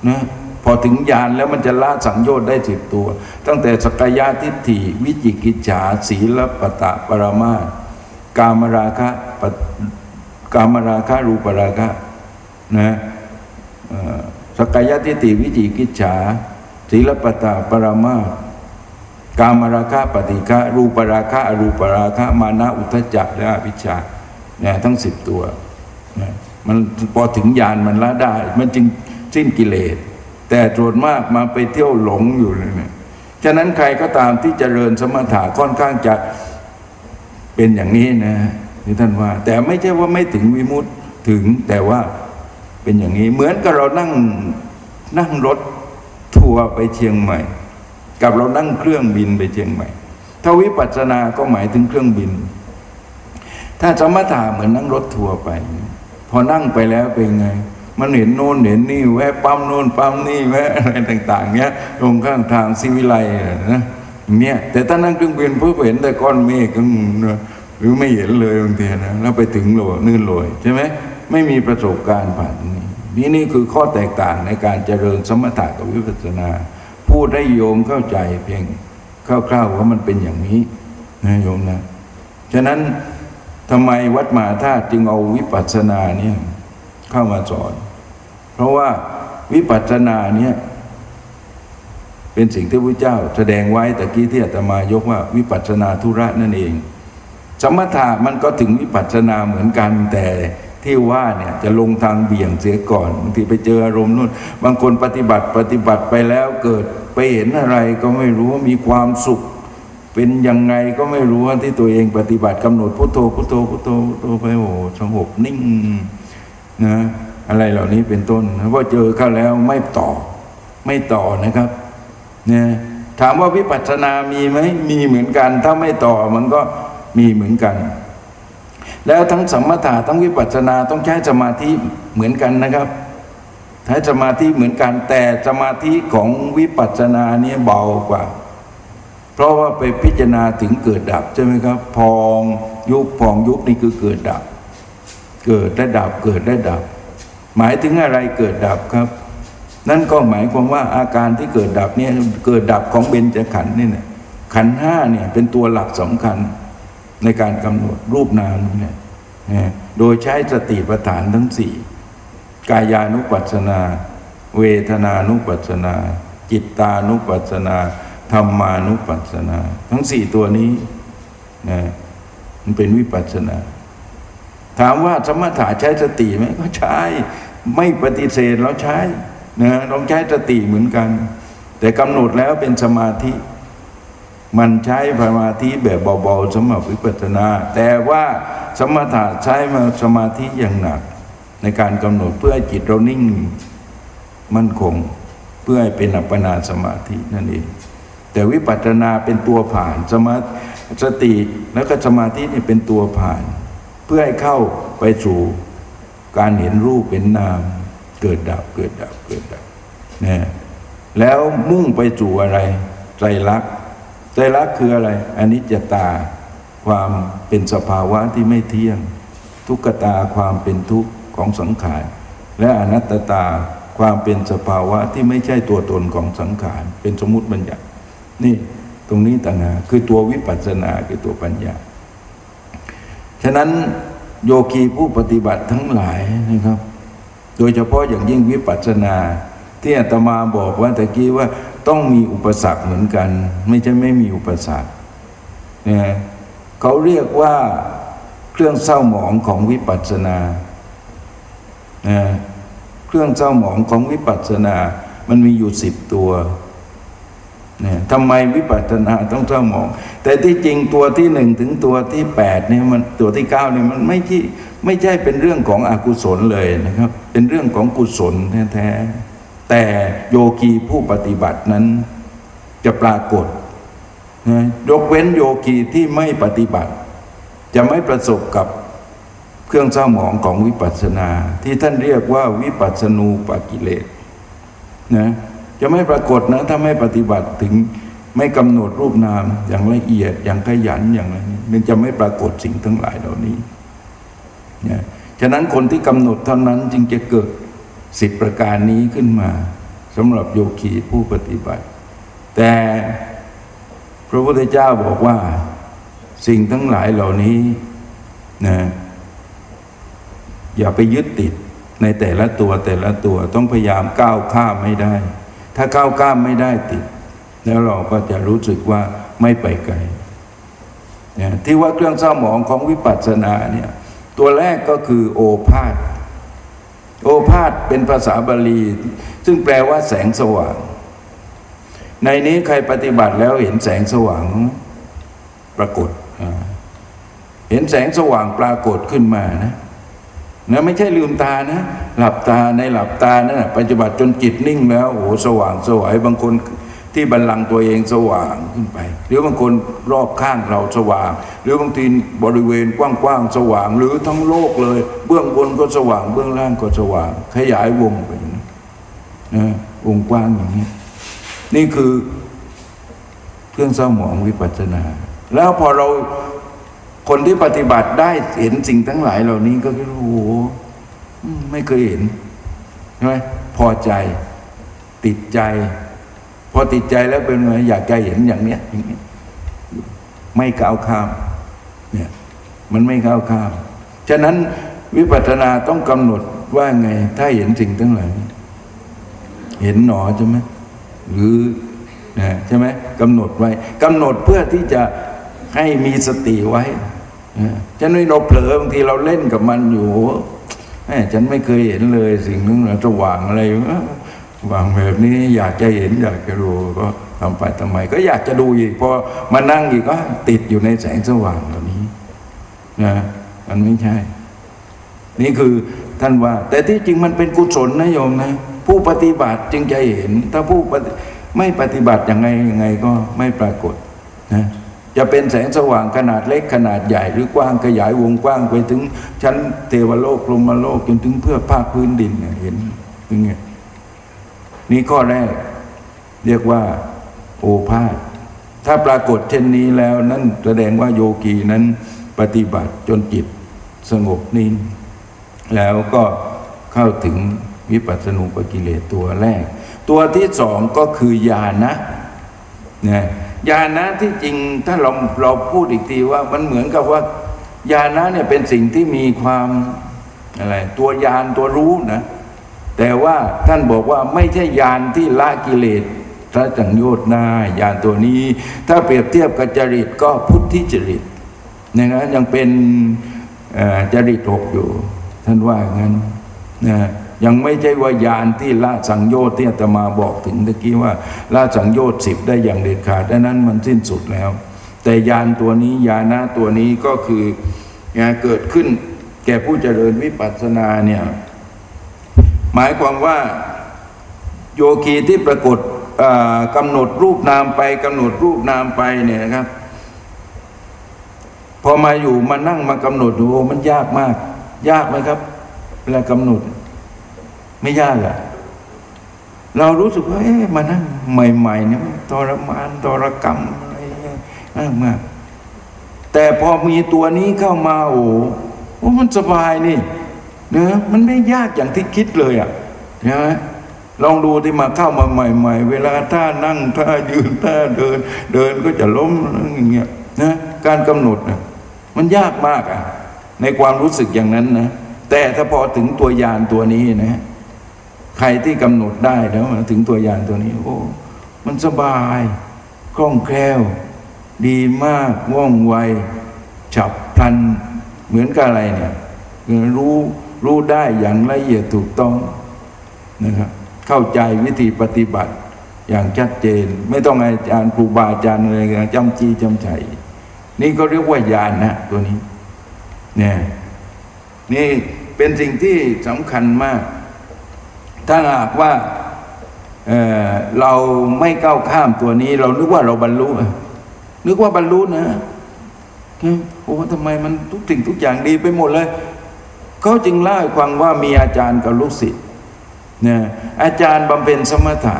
นะพอถึงญาณแล้วมันจะละสังโยชน์ได้สิบตัว ตั้งแต่สกยาทิฏฐิวิจิกิจฉาศีลปตะปรมากามราคะกามราคะรูปราคะนะสกายทิฏฐิวิจิกิจฉาศีลปตะปรมา กามราคะปฏิฆะรูปราคะอรูปราคะมานะอุทจักและอภิชาเนี่ยทั้งสิบตัวนี่ยมันพอถึงญาณมันละได้ มันจึงสิ้นกิเลส แต่โจรมากมาไปเที่ยวหลงอยู่เลยเนี่ยฉะนั้นใครก็ตามที่จเจริญสมถะค่อนข้างจะเป็นอย่างนี้นะที่ท่านว่า แต่ไม่ใช่ว่าไม่ถึงวิมุตถึงแต่ว่าเป็นอย่างนี้ เหมือนกับเรานั่งนั่งรถทัวร์ไปเชียงใหม่ กับเรานั่งเครื่องบินไปเชียงใหม่ถ้าวิปัสสนาก็หมายถึงเครื่องบิน ถ้าสมถะเหมือนนั่งรถทัวร์ไป พอนั่งไปแล้วเป็นไง มันเห็นโน่นเห็นนี่แวะปั๊มโน่นปั๊มนี่แวะอะไรต่าง ๆ เนี้ยลงข้างทางสิวิไลนะเนี่ยแต่ถ้านั่งเครื่องบินเพื่อเห็นแต่ก้อนเมฆหรือไม่เห็นเลยบางทีนะแล้วไปถึงโลนื่นลอยใช่ไหมไม่มีประสบการณ์ผ่านนี้นี่นี่คือข้อแตกต่างในการเจริญสมถะกับวิปัสสนา พูดให้โยมเข้าใจเพียงคร่าวๆว่ามันเป็นอย่างนี้นะโยมนะฉะนั้นทำไมวัดมหาธาตุจึงเอาวิปัสสนาเนี่ยเข้ามาสอน เพราะว่าวิปัสสนาเนี่ยเป็นสิ่งที่พระเจ้า แสดงไว้ตะกี้ที่อาตมายกว่าวิปัสสนาธุระนั่นเอง สมถะมันก็ถึงวิปัสสนาเหมือนกันแต่ ที่ว่าเนี่ยจะลงทางเบี่ยงเสียก่อนบางทีไปเจออารมณ์นู่นบางคนปฏิบัติปฏิบัติไปแล้วเกิดไปเห็นอะไรก็ไม่รู้ว่ามีความสุข เป็นยังไงก็ไม่รู้ว่าที่ตัวเองปฏิบัติกำหนดพุทโธพุทโธพุทโธพุทโธไปโอ้โหสงบนิ่งนะอะไรเหล่านี้เป็นต้นพอเจอเข้าแล้วไม่ต่อไม่ต่อนะครับเนี่ยถามว่าวิปัสสนามีไหมมีเหมือนกัน ถ้าไม่ต่อมันก็มีเหมือนกัน แล้วทั้งสมถะทั้งวิปัสสนาต้องใช้สมาธิเหมือนกันนะครับใช้สมาธิเหมือนกันแต่สมาธิของวิปัสสนาเนี่ยเบากว่า เพราะว่าไปพิจารณาถึงเกิดดับใช่ไหมครับพองยุบพองยุบนี่คือเกิดดับ เกิดและดับเกิดและดับ หมายถึงอะไรเกิดดับครับ นั่นก็หมายความว่าอาการที่เกิดดับเนี่ยเกิดดับของเบญจขันธ์นี่เนี่ยขันห้าเนี่ยเป็นตัวหลักสำคัญ ในการกำหนดรูปนามเนี่ยนะโดยใช้สติปัฏฐานทั้งสี่กายานุปัสสนา เวทนานุปัสสนา จิตตานุปัสสนาธรรมานุปัสสนา ทั้งสี่ตัวนี้นะมันเป็นวิปัสสนา ถามว่าสมถะใช้สติไหมก็ใช้ ไม่ปฏิเสธเราใช้นะต้องใช้สติเหมือนกัน แต่กำหนดแล้วเป็นสมาธิ มันใช้สมาธิแบบเบาๆสำหรับวิปัสสนา แต่ว่าสมถะใช้มาสมาธิอย่างหนัก ในการกำหนดเพื่อให้จิตเรานิ่งมั่นคง เพื่อให้เป็นอัปปนาสมาธินั่นเอง แต่วิปัสสนาเป็นตัวผ่านสมาสติแล้วก็สมาธินี่เป็นตัวผ่าน เพื่อให้เข้าไปสู่การเห็นรูปเป็นนาม เกิดดับเกิดดับเกิดดับนี่แล้วมุ่งไปสู่อะไรใจรักษ ใจรักคืออะไรอันนี้จตา ความเป็นสภาวะที่ไม่เที่ยง ทุกขตาความเป็นทุกข์ของสังขาร และอนัตตาความเป็นสภาวะที่ไม่ใช่ตัวตนของสังขาร เป็นสมมติบัญญัติ นี่ตรงนี้ต่างหากคือตัววิปัสสนาคือตัวปัญญา ฉะนั้นโยคีผู้ปฏิบัติทั้งหลายนะครับ โดยเฉพาะอย่างยิ่งวิปัสสนา ที่อาตมาบอกว่าตะกี้ว่า ต้องมีอุปสรรคเหมือนกัน ไม่ใช่ไม่มีอุปสรรคนะเขาเรียกว่าเครื่องเศร้าหมองของวิปัสสนานะเครื่องเศร้าหมองของวิปัสสนา มันมีอยู่สิบตัวเนี่ยทำไมวิปัสสนาต้องเศร้าหมอง แต่ที่จริงตัวที่หนึ่งถึงตัวที่แปดเนี่ยมันตัวที่เก้าเนี่ยมันไม่ที่ไม่ใช่เป็นเรื่องของอกุศลเลยนะครับ เป็นเรื่องของกุศลแท้ๆ แต่โยคีผู้ปฏิบัตินั้นจะปรากฏนะยกเว้นโยคีที่ไม่ปฏิบัติ จะไม่ประสบกับเครื่องเศร้าหมองของวิปัสสนา ที่ท่านเรียกว่าวิปัสสนูปกิเลสนะจะไม่ปรากฏนะถ้าไม่ปฏิบัติถึงไม่กำหนดรูปนามอย่างละเอียดอย่างขยันอย่างไรมันจะไม่ปรากฏสิ่งทั้งหลายเหล่านี้เนี่ยฉะนั้นคนที่กำหนดเท่านั้นจึงจะเกิด สิบประการนี้ขึ้นมาสำหรับโยคีผู้ปฏิบัติ แต่พระพุทธเจ้าบอกว่าสิ่งทั้งหลายเหล่านี้นะอย่าไปยึดติดในแต่ละตัวแต่ละตัวต้องพยายามก้าวข้ามไม่ได้ ถ้าก้าวข้ามไม่ได้ติด แล้วเราก็จะรู้สึกว่าไม่ไปไกลที่ว่าเครื่องเศร้าหมองของวิปัสสนาเนี่ยตัวแรกก็คือโอภาษ โอภาษเป็นภาษาบาลี ซึ่งแปลว่าแสงสว่าง ในนี้ใครปฏิบัติแล้วเห็นแสงสว่างปรากฏ เห็นแสงสว่างปรากฏขึ้นมานะนะไม่ใช่ลืมตานะ หลับตาในหลับตานะั่นปฏิบัติจนจิตนิ่งแล้วโอ้สว่างสวายบางคน ที่บันลังตัวเองสว่างขึ้นไป หรือบางคนรอบข้างเราสว่าง หรือบางทีบริเวณกว้างๆสว่าง หรือทั้งโลกเลย เบื้องบนก็สว่าง เบื้องล่างก็สว่าง ขยายวงไปนะวงกว้างอย่างนี้ นี่คือเครื่องเศร้าหมองวิปัสสนา แล้วพอเราคนที่ปฏิบัติได้เห็นสิ่งทั้งหลายเหล่านี้ก็คิดโอ้โหไม่เคยเห็นใช่ไหมพอใจติดใจ อติดใจแล้วเป็นไงอยากจะเห็นอย่างเนี้ยอย่างนี้ไม่ก้าวข้ามเนี่ยมันไม่ก้าวข้าม ฉะนั้นวิปัสสนาต้องกำหนดว่าไง ถ้าเห็นสิ่งทั้งหลายเห็นหนอใช่ไหมหรือนะใช่ไหมกำหนดไว้กำหนดเพื่อที่จะให้มีสติไว้ฉะนั้นเราเผลอบางทีเราเล่นกับมันอยู่แม่ฉันไม่เคยเห็นเลยสิ่งนึงนะสว่างอะไรเวางแบบนี้อยากจะเห็นอยากจะรู้ก็ทำไปทำไม ก็อยากจะดูอีกพอมานั่งอีกก็ติดอยู่ในแสงสว่างเหล่านี้นะมันไม่ใช่ นี่คือท่านว่า แต่ที่จริงมันเป็นกุศลนะโยมนะผู้ปฏิบัติจึงจะเห็น ถ้าผู้ปฏิไม่ปฏิบัติยังไงยังไงก็ไม่ปรากฏนะจะเป็นแสงสว่างขนาดเล็กขนาดใหญ่ หรือกว้างขยายวงกว้างไปถึงชั้นเทวโลกลมโลกจนถึงเพื่อภาคพื้นดินเนี่ยเห็นยังไง นี่ข้อแรก เรียกว่า โอภาษถ้าปรากฏเช่นนี้แล้ว นั่นแสดงว่าโยกีนั้นปฏิบัติจนจิตสงบนิ่งแล้วก็เข้าถึงวิปัสสนูปกิเลสตัวแรก ตัวที่สองก็คือญาณนะนะญาณะที่จริงถ้าเราเราพูดอีกทีว่ามันเหมือนกับว่าญาณะเนี่ยเป็นสิ่งที่มีความอะไรตัวยานตัวรู้นะ แต่ว่าท่านบอกว่าไม่ใช่ยานที่ละกิเลสพระจังโยชน์ได้ยานตัวนี้ ถ้าเปรียบเทียบกับจริตก็พุทธิจริตนะครับยังเป็นจริตหกอยู่ ท่านว่าอย่างนั้นนะยังไม่ใช่ว่ายานที่ละสังโยชน์ที่อาตมาบอกถึงตะกี้ว่าละสังโยชน์สิบได้อย่างเด็ดขาดดังนั้นมันสิ้นสุดแล้ว แต่ยานตัวนี้ยานะตัวนี้ก็คือเกิดขึ้นแก่ผู้เจริญวิปัสสนาเนี่ย หมายความว่าโยคีที่ปรากฏกำหนดรูปนามไปกำหนดรูปนามไปเนี่ยนะครับ พอมาอยู่มานั่งมากำหนดดูมันยากมาก ยากไหมครับเวลากำหนด ไม่ยากอะเรารู้สึกว่าเอ๊ะมานั่งใหม่ๆเนี่ยทรมานทรกรรมอะไรมากมาก แต่พอมีตัวนี้เข้ามาโอ้โหมันสบายนี่ นอะมันไม่ยากอย่างที่คิดเลยอะนะลองดูที่มาเข้ามาใหม่ ๆ เวลาท่านั่งท่ายืนท่าเดิน เดินก็จะล้มอย่างเงี้ยนะการกำหนดนะมันยากมากอะ ในความรู้สึกอย่างนั้นนะแต่ถ้าพอถึงตัวยานตัวนี้นะ ใครที่กำหนดได้แล้วถึงตัวยานตัวนี้ โอ้ มันสบายคล่องแคล่ว ดีมากว่องไว ฉับพลันเหมือนกับอะไรเนี่ยรู้ รู้ได้อย่างละเอียดถูกต้องนะครับเข้าใจวิธีปฏิบัติอย่างชัดเจน ไม่ต้องอาจารย์ครูบาอาจารย์อะไรจำจีจำใจนี่ก็เรียกว่าญาณนะตัวนี้เนี่ยนี่เป็นสิ่งที่สำคัญมาก ถ้าหากว่าเเราไม่ก้าวข้ามตัวนี้ เรานึกว่าเราบรรลุนึกว่าบรรลุนะโอ้ทำไมมันทุกสิ่งทุกอย่างดีไปหมดเลย เขาจึงเล่าให้ฟังว่ามีอาจารย์กับลูกศิษย์นี่ยอาจารย์บำเพ็ญสมถะ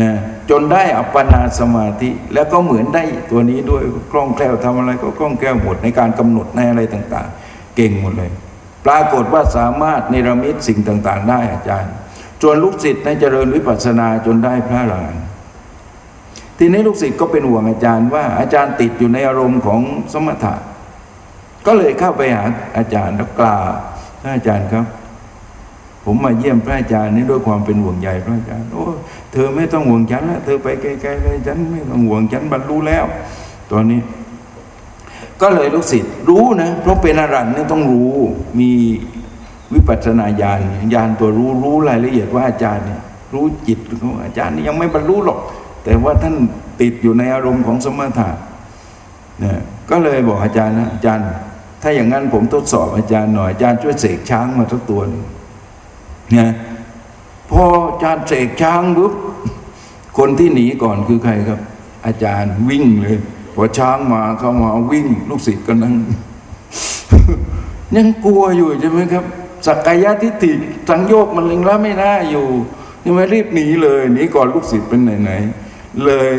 นี่ยจนได้อัปปนาสมาธิ แล้วก็เหมือนได้ตัวนี้ด้วยคล่องแคล่วทำอะไรก็คล่องแคล่วหมดในการกำหนดในอะไรต่าง ๆ เก่งหมดเลย ปรากฏว่าสามารถเนรมิตสิ่งต่าง ๆ ได้อาจารย์จนลูกศิษย์ในเจริญวิปัสสนาจนได้พระหลานทีนี้ลูกศิษย์ก็เป็นห่วงอาจารย์ว่าอาจารย์ติดอยู่ในอารมณ์ของสมถะ ก็เลยเข้าไปหาอาจารย์แล้วกล่าวท่านอาจารย์ครับ ผมมาเยี่ยมพระอาจารย์นี่ด้วยความเป็นห่วงใยพระอาจารย์โอ้เธอไม่ต้องห่วงฉันล้วเธอไปไกลๆเลยฉันไม่ต้องห่วงฉันบรรลุแล้ว ตอนนี้ ก็เลยลูกศิษย์รู้นะเพราะเป็นอรันนี่ต้องรู้มีวิปัสสนาญาณญาณตัวรู้รู้รายละเอียดว่าอาจารย์เนี่ยรู้จิตของอาจารย์นี่ยังไม่บรรลุหรอก แต่ว่าท่านติดอยู่ในอารมณ์ของสมถะเนี่ยก็เลยบอกอาจารย์นะอาจารย์ ถ้าอย่างนั้นผมทดสอบอาจารย์หน่อยอาจารย์ช่วยเสกช้างมาสักตัวหนึ่งนะพออาจารย์เสกช้างปุ๊บคนที่หนีก่อนคือใครครับ อาจารย์วิ่งเลยพอช้างมาเข้ามาวิ่งลูกศิษย์ก็นั่งยังกลัวอยู่ใช่ไหมครับสักกายทิฏฐิสังโยกมันลิงละไม่ได้อยู่ยังไม่รีบหนีเลยหนีก่อนลูกศิษย์เป็นไหนๆเลย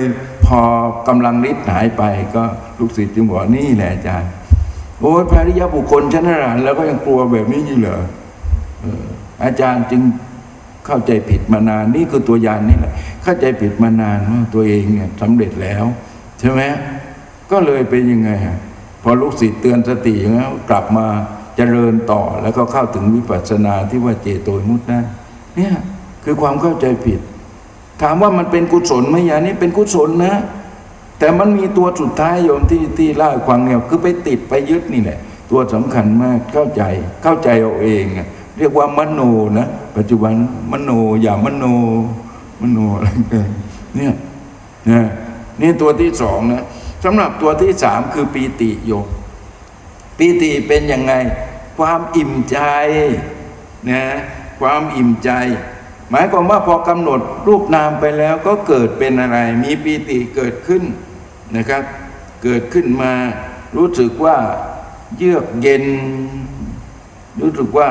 พอกำลังฤทธิ์หายไปก็ลูกศิษย์จึงบอกนี่แหละอาจารย์ โอ้ยพริยบุคคลชั้นนรานแล้วก็ยังกลัวแบบนี้อยู่เหรออาจารย์จึงเข้าใจผิดมานานนี่คือตัวยานนี่แหละเข้าใจผิดมานานว่าตัวเองเนี่ยสำเร็จแล้ว ใช่ไหมก็เลยเป็นยังไงพอลูกศิษย์เตือนสติอย่างนี้กลับมาเจริญต่อแล้วก็เข้าถึงวิปัสสนาที่ว่าเจโตมุตได้เนี่ยคือความเข้าใจผิด ถามว่ามันเป็นกุศลไหมยานี่เป็นกุศลนะ แต่มันมีตัวสุดท้ายโยมที่ที่ล่าความเนี่ยคือไปติดไปยึดนี่แหละ ตัวสำคัญมากเข้าใจเข้าใจเอาเองเรียกว่ามโนนะปัจจุบันมโนอย่ามโน มโนอะไรกันเนี่ยนะนี่ตัวที่สองนะสำหรับตัวที่สามคือปีติโยมปีติเป็นยังไง ความอิ่มใจนะความอิ่มใจ หมายความว่าพอกำหนดรูปนามไปแล้วก็เกิดเป็นอะไร มีปีติเกิดขึ้น นะครับ เกิดขึ้นมารู้สึกว่าเยือกเย็น รู้สึกว่า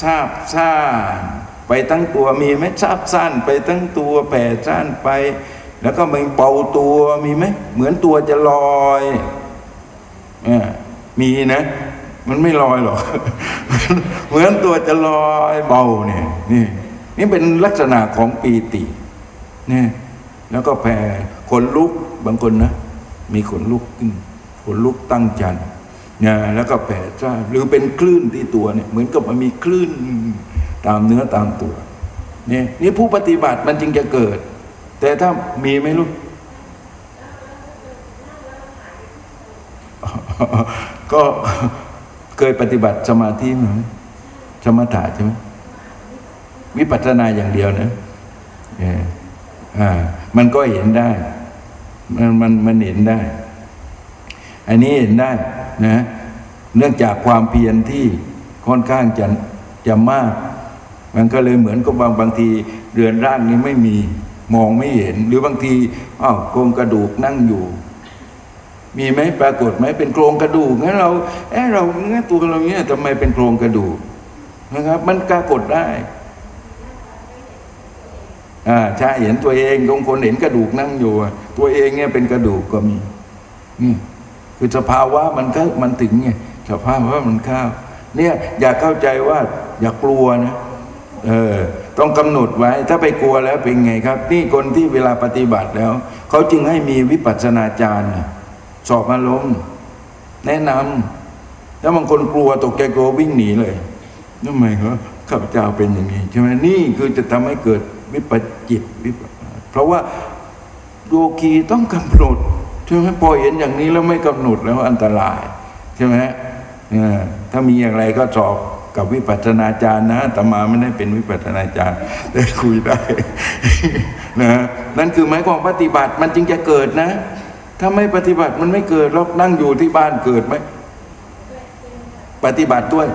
ซาบซ่านไปทั้งตัวมีไหมซาบซ่านไปทั้งตัวแผ่ซ่านไป แล้วก็มันเบาตัวมีไหมเหมือนตัวจะลอยเนี่ยมีนะ มันไม่ลอยหรอกเหมือนตัวจะลอยเบาเนี่ยนี่นี่เป็นลักษณะของปีติเนี่ยแล้วก็แผ่ขนลุกบางคนนะ มีขนลุกขึ้นขนลุกตั้งจันนี่ยแล้วก็แผ่ซ่าหรือเป็นคลื่นที่ตัวเนี่ยเหมือนกับมันมีคลื่นตามเนื้อตามตัวเนี่ยนี่ผู้ปฏิบัติมันจึงจะเกิด แต่ถ้ามีไหมลูกก็เคยปฏิบัติสมาธิไหมสมถะใช่ไหมวิปัสสนาอย่างเดียวนะเอออ่ามันก็เห็นได้ มันมันมันเห็นได้ อันนี้เห็นได้นะเนื่องจากความเพียรที่ค่อนข้างจะจะมาก มันก็เลยเหมือนกับบางบางทีเรือนร่างนี้ไม่มีมองไม่เห็น หรือบางทีอ้าวโครงกระดูกนั่งอยู่ มีไหมปรากฏไหมเป็นโครงกระดูกงั้นเราเออเรางั้นตัวเราเนี้ยทำไมเป็นโครงกระดูกนะครับ มันปรากฏได้ อ่าใช่เห็นตัวเองบางคนเห็นกระดูกนั่งอยู่ ตัวเองเนี่ยเป็นกระดูกก็มีนี่คือสภาวะมันก็มันถึงไงสภาวะมันเข้าเนี่ยอย่าเข้าใจว่าอย่ากลัวนะเออต้องกำหนดไว้ถ้าไปกลัวแล้วเป็นไงครับ นี่คนที่เวลาปฏิบัติแล้วเขาจึงให้มีวิปัสสนาจารย์สอบอารมณ์แนะนำแล้วบางคนกลัวตกใจกลัววิ่งหนีเลยทำไมครับข้าพเจ้าเป็นอย่างนี้ใช่ไหมนี่คือจะทำให้เกิด วิปจิตวิปเพราะว่าโยคีต้องกำหนดใช่ไหมพอเห็นอย่างนี้แล้วไม่กำหนดแล้วอันตราย ใช่ไหมถ้ามีอะไรก็สอบกับวิปัสสนาจารย์นะแต่มาไม่ได้เป็นวิปัสสนาจารย์ได้คุยได้นะนั่นคือหมายความปฏิบัติมันจึงจะเกิดนะ ถ้าไม่ปฏิบัติมันไม่เกิดเรานั่งอยู่ที่บ้านเกิดไหมปฏิบัติด้วย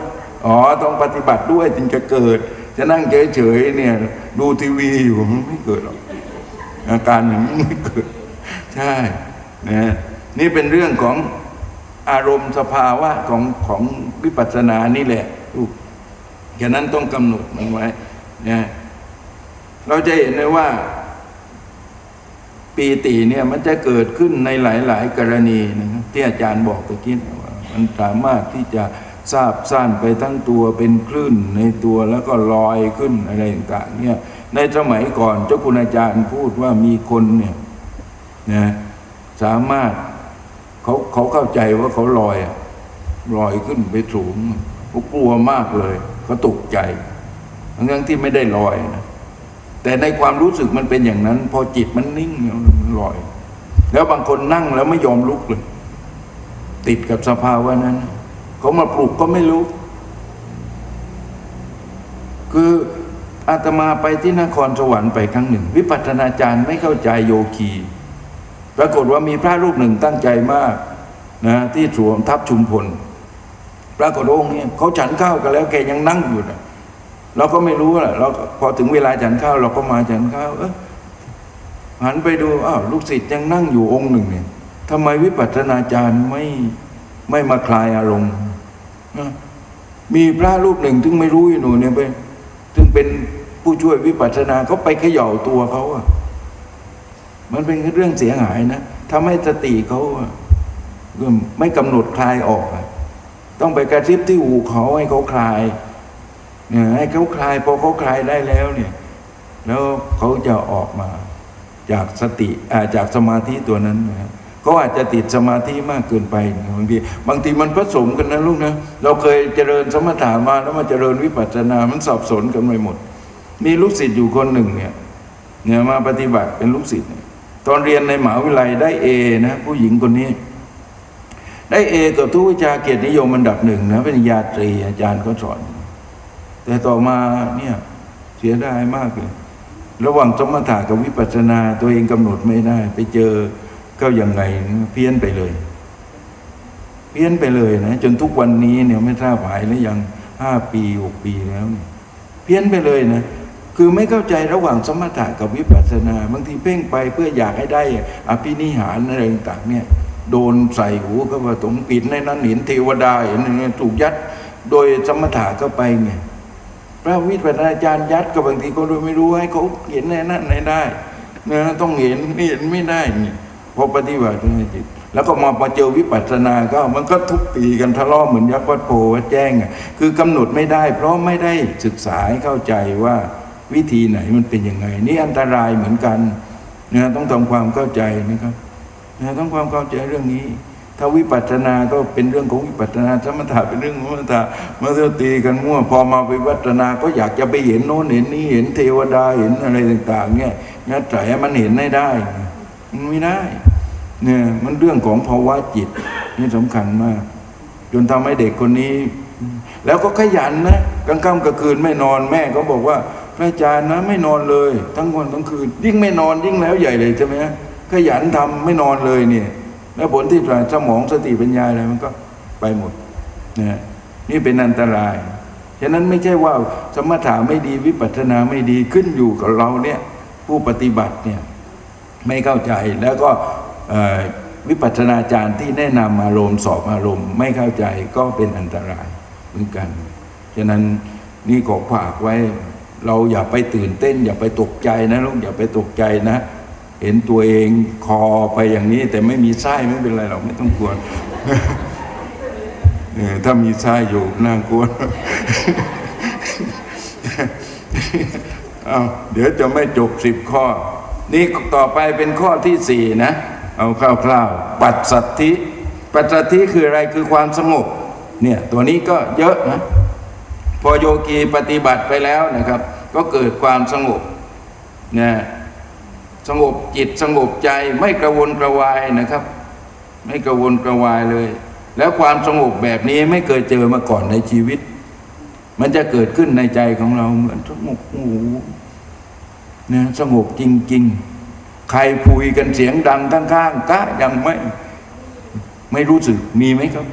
อ๋อ ต้องปฏิบัติด้วยจึงจะเกิด จะนั่งเฉยๆเนี่ย ดูทีวีอยู่มันไม่เกิดหรอกอาการอย่างนี้ไม่เกิด ใช่นะนี่เป็นเรื่องของอารมณ์สภาวะของของวิปัสสนานี่แหละลูกฉะนั้นต้องกำหนดมันไว้นะเราจะเห็นได้ว่าปีติเนี่ยมันจะเกิดขึ้นในหลาย ๆ กรณีนะครับที่อาจารย์บอกตะกี้ว่า มันสามารถที่จะ ทราบสั้นไปทั้งตัวเป็นคลื่นในตัวแล้วก็ลอยขึ้นอะไรต่างๆเนี่ยในสมัยก่อนเจ้าคุณอาจารย์พูดว่ามีคนเนี่ยนะสามารถเขาเขาเข้าใจว่าเขาลอยลอยขึ้นไปสูงเขากลัวมากเลยเขาตกใจทั้งที่ไม่ได้ลอยนะแต่ในความรู้สึกมันเป็นอย่างนั้น พอจิตมันนิ่งมันลอย แล้วบางคนนั่งแล้วไม่ยอมลุกเลย ติดกับสภาวะนั้น เขามาปลุกก็ไม่ลุกคืออาตมาไปที่นครสวรรค์ไปครั้งหนึ่ง วิปัสสนาจารย์ไม่เข้าใจโยคี ปรากฏว่ามีพระรูปหนึ่งตั้งใจมากนะที่สวมทับชุมพล ปรากฏองค์นี้เขาฉันข้าวกันแล้วแกยังนั่งอยู่นะเราก็ไม่รู้แหละเราพอถึงเวลาฉันข้าว เราก็มาฉันข้าวเออหันไปดูอ้าวลูกศิษย์ยังนั่งอยู่องค์หนึ่งเนี่ยทำไมวิปัสสนาจารย์ไม่ไม่มาคลายอารมณ์ มีพระรูปหนึ่งถึงไม่รู้อยู่หนูเนี่ยไปถึงเป็นผู้ช่วยวิปัสสนาเขาไปเขย่าตัวเขาอะมันเป็นเรื่องเสียหายนะทำให้สติเขาไม่กำหนดคลายออกต้องไปกระซิบที่หูเขาให้เขาคลายเนี่ยให้เขาคลายพอเขาคลายได้แล้วเนี่ย แล้วเขาจะออกมาจากสติอาจากสมาธิตัวนั้นนะ เขาอาจจะติดสมาธิมากเกินไปบางทีบางทีมันผสมกันนะลูกนะเราเคยเจริญสมถะมาแล้วมาเจริญวิปัสสนา มันสับสนกันไปหมด มีลูกศิษย์อยู่คนหนึ่งเนี่ยเนี่ยมาปฏิบัติเป็นลูกศิษย์ตอนเรียนในมหาวิทยาลัยได้เอนะ ผู้หญิงคนนี้ ได้เอกับทุกวิชาเกียรตินิยมอันดับหนึ่งนะเปริญาตรีอาจารย์ก็สอน แต่ต่อมาเนี่ยเสียดายมากเลยระหว่างสมถะกับวิปัสสนาตัวเองกำหนดไม่ได้ ไปเจอ ก็ยังไงเพี้ยนไปเลย เพี้ยนไปเลยนะจนทุกวันนี้เนี่ยไม่ทราบหายหรือยังห้าปีหกปีแล้วเนี่ยเพี้ยนไปเลยนะคือไม่เข้าใจระหว่างสมถะกับวิปัสสนาบางทีเพ่งไปเพื่ออยากให้ได้อภินิหารอะไรต่างเนี่ย โดนใส่หูก็ว่าตรงปิดในนั้นเห็นเทวดาเห็นอะไรถูกยัดโดยสมถะเข้าไปไงพระวิปัสสนาจารย์ยัดก็บางทีก็โดยไม่รู้ให้เขาเห็นในนั้นในได้นะต้องเห็นนี่เห็นไม่ได้เนี่ย พอปฏิบัติในจิต แล้วก็มาพอเจอวิปัสสนาก็มันก็ทุบตีกันทะเลาะเหมือนยักษ์วัดโพวัดแจ้งอะคือกำหนดไม่ได้ เพราะไม่ได้ศึกษาให้เข้าใจว่าวิธีไหนมันเป็นยังไง นี่อันตรายเหมือนกันนะต้องทำความเข้าใจนะครับนะต้องความเข้าใจเรื่องนี้ ถ้าวิปัสสนาก็เป็นเรื่องของวิปัสสนาสมถะเป็นเรื่องของสมถะมาเที่ยวตีกันมั่วพอมาวิปัสสนาก็อยากจะไปเห็นโน้นเห็นนี่เห็นเทวดาเห็นอะไรต่าง ๆ เนี่ยงัดใจมันเห็นได้ได้ มันไม่ได้เนี่ยมันเรื่องของภาวะจิตนี่สำคัญมาก จนทำให้เด็กคนนี้ แล้วก็ขยันนะกลางค่ำกลางคืนไม่นอนแม่ก็บอกว่าพระอาจารย์นะไม่นอนเลย ทั้งวันทั้งคืน ยิ่งไม่นอนยิ่งแล้วใหญ่เลยใช่ไหมขยันทำไม่นอนเลยเนี่ยแล้วผลที่ผ่านสมองสติปัญญาอะไรมันก็ไปหมดนะนี่เป็นอันตรายฉะนั้นไม่ใช่ว่าสมถะไม่ดีวิปัสสนาไม่ดีขึ้นอยู่กับเราเนี่ยผู้ปฏิบัติเนี่ย ไม่เข้าใจแล้วก็วิปัสสนาจารย์ที่แนะนำอารมณ์สอบอารมณ์ไม่เข้าใจก็เป็นอันตรายเหมือนกัน ฉะนั้นนี่ก็ฝากไว้เราอย่าไปตื่นเต้น อย่าไปตกใจนะลูกอย่าไปตกใจนะ เห็นตัวเองคอไปอย่างนี้ แต่ไม่มีไส้ไม่เป็นไรหรอกไม่ต้องกลัวถ้ามีไส้อยู่น่ากลัวเอาเดี๋ยวจะไม่จบสิบข้อ นี่ต่อไปเป็นข้อที่สี่นะ เอาคร่าวๆ ปัจสัทธิ ปัจสัทธิคืออะไรคือความสงบ เนี่ยตัวนี้ก็เยอะนะ พอโยกีปฏิบัติไปแล้วนะครับ ก็เกิดความสงบนะสงบจิตสงบใจไม่กระวนกระวายนะครับ ไม่กระวนกระวายเลย แล้วความสงบแบบนี้ไม่เคยเจอมาก่อนในชีวิต มันจะเกิดขึ้นในใจของเราเหมือนสงบหู นะสงบจริง ๆ ใครคุยกันเสียงดังข้างๆก็ยังไม่ไม่รู้สึกมีไหมครับ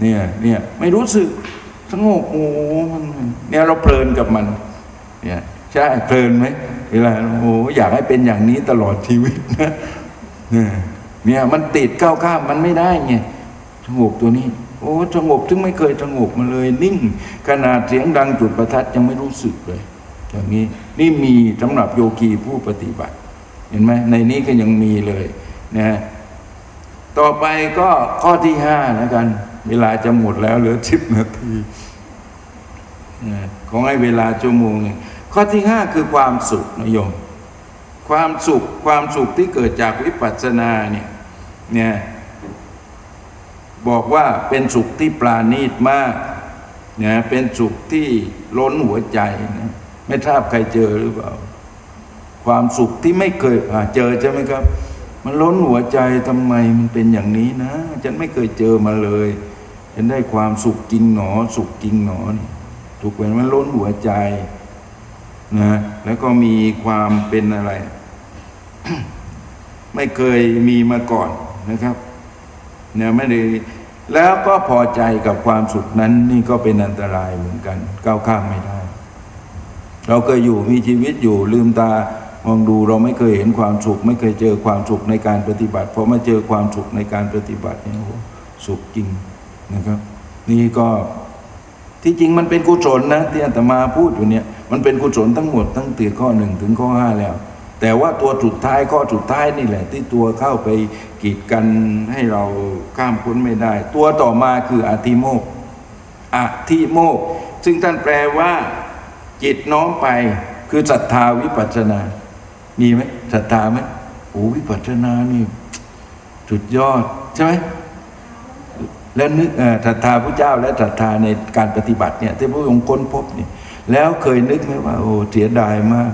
เนี่ยเนี่ยไม่รู้สึกสงบโอ้มันเนี่ยเราเพลินกับมัน เนี่ยใช่เพลินไหมเวลาโอ้อยากให้เป็นอย่างนี้ตลอดชีวิตนะเนี่ยเนี่ยมันติดก้าวข้ามมันไม่ได้ไงสงบตัวนี้ โอ้สงบซึ่งไม่เคยสงบมาเลย นิ่งขนาดเสียงดังจุดประทัดยังไม่รู้สึกเลย อย่างนี้ นี่มีสำหรับโยคีผู้ปฏิบัติ เห็นไหมในนี้ก็ยังมีเลยนะต่อไปก็ข้อที่ห้าแล้วกัน เวลาจะหมดแล้วเหลือสิบนาทีนะของให้เวลาชั่วโมงนึ่งข้อที่ห้าคือความสุขนะโยม ความสุขความสุขที่เกิดจากวิปัสสนาเนี่ยเนี่ยบอกว่าเป็นสุขที่ปราณีตมากนะเป็นสุขที่ล้นหัวใจนะ ไม่ทราบใครเจอหรือเปล่า ความสุขที่ไม่เคยเจอใช่ไหมครับ มันล้นหัวใจทำไมมันเป็นอย่างนี้นะ ฉันไม่เคยเจอมาเลยฉันได้ความสุขจริงหนอ สุขจริงหนอนี่ถูกไหมมันล้นหัวใจนะแล้วก็มีความเป็นอะไร ไม่เคยมีมาก่อนนะครับเนี่ยไม่ได้แล้วก็พอใจกับความสุขนั้นนี่ก็เป็นอันตรายเหมือนกัน ก้าวข้ามไม่ได้ เราเคยอยู่มีชีวิตอยู่ลืมตามองดูเราไม่เคยเห็นความสุข ไม่เคยเจอความสุขในการปฏิบัติพอมาเจอความสุขในการปฏิบัติเนี่ยโอ้โหสุขจริงนะครับ นี่ก็ที่จริงมันเป็นกุศลนะที่อาตมาพูดอยู่เนี่ยมันเป็นกุศลทั้งหมดตั้งแต่ข้อหนึ่งถึงข้อห้าแล้ว แต่ว่าตัวสุดท้ายข้อสุดท้ายนี่แหละ ที่ตัวเข้าไปกีดกันให้เราข้ามพ้นไม่ได้ ตัวต่อมาคืออธิโมกข์อธิโมกข์ซึ่งท่านแปลว่า จิตน้อมไปคือศรัทธาวิปัสสนา มีไหมศรัทธาไหมโอ้วิปัสสนานี่สุดยอดใช่ไหมแล้วนึกเอ่อศรัทธาพระเจ้าและศรัทธาในการปฏิบัติเนี่ยที่พระองค์ค้นพบนี่แล้วเคยนึกไหมว่า โอ้เสียดายมาก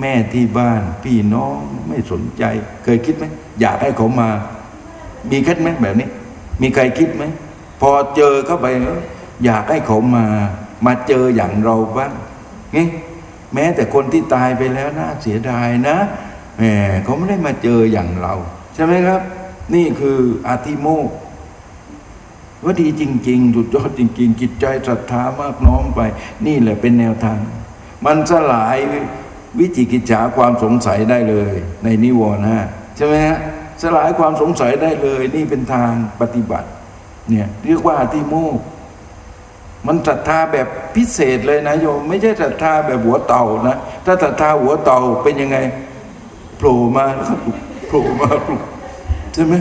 แม่ที่บ้าน พี่น้องไม่สนใจ เคยคิดไหมอยากให้เขามา มีคิดไหมแบบนี้ มีใครคิดไหมพอเจอเข้าไปอยากให้เขามา มาเจออย่างเราบ้าง แม้แต่คนที่ตายไปแล้วน่าเสียดายนะแหมเขาไม่ได้มาเจออย่างเรา ใช่ไหมครับ นี่คืออาติโมกว่าดีจริงๆสุดยอดจริง ๆ จิตใจศรัทธามากน้อมไป นี่แหละเป็นแนวทาง มันสลายวิจิกิจฉาความสงสัยได้เลย ในนิวรณ์ห้าใช่ไหมฮะสลายความสงสัยได้เลย นี่เป็นทางปฏิบัติ เนี่ยเรียกว่าอาติโมก มันศรัทธาแบบพิเศษเลยนะโยมไม่ใช่ศรัทธาแบบหัวเต่านะถ้าศรัทธาหัวเต่าเป็นยังไงโผล่มาแล้วก็โผล่มาใช่ไหม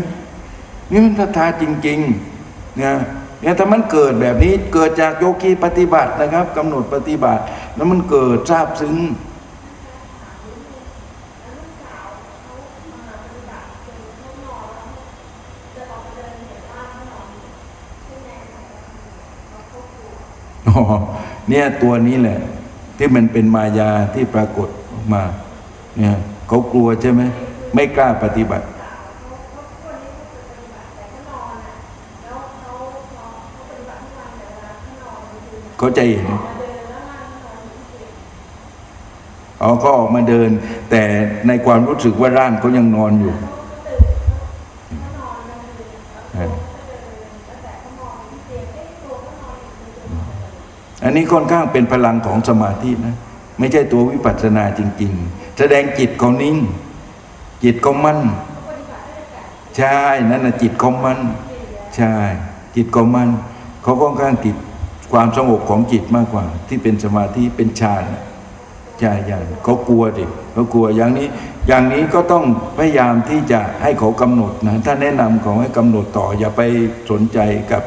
นี่มันศรัทธาจริงๆนะเนี่ยถ้ามันเกิดแบบนี้เกิดจากโยคีปฏิบัตินะครับกำหนดปฏิบัติ แล้วมันเกิดทราบซึ้ง เนี่ยตัวนี้แหละ ที่มันเป็นมายาที่ปรากฏออกมาเนี่ยเขากลัวใช่ไหมไม่กล้าปฏิบัติเขาใจเห็นอ๋อเขาออกมาเดิน แต่ในความรู้สึกว่าร่างเขายังนอนอยู่ อันนี้ค่อนข้างเป็นพลังของสมาธินะไม่ใช่ตัววิปัสสนาจริง ๆ แสดงจิตเขานิ่ง จิตเขามั่นใช่นั่นนะจิตเขามั่นใช่จิตเขามั่นเขาค่อนข้างติดความสงบของจิตมากกว่า ที่เป็นสมาธิเป็นฌานใช่ใช่เขากลัวดิเขากลัวอย่างนี้ อย่างนี้ก็ต้องพยายามที่จะให้เขากำหนดนะถ้าแนะนำเขาให้กำหนดต่ออย่าไปสนใจกับ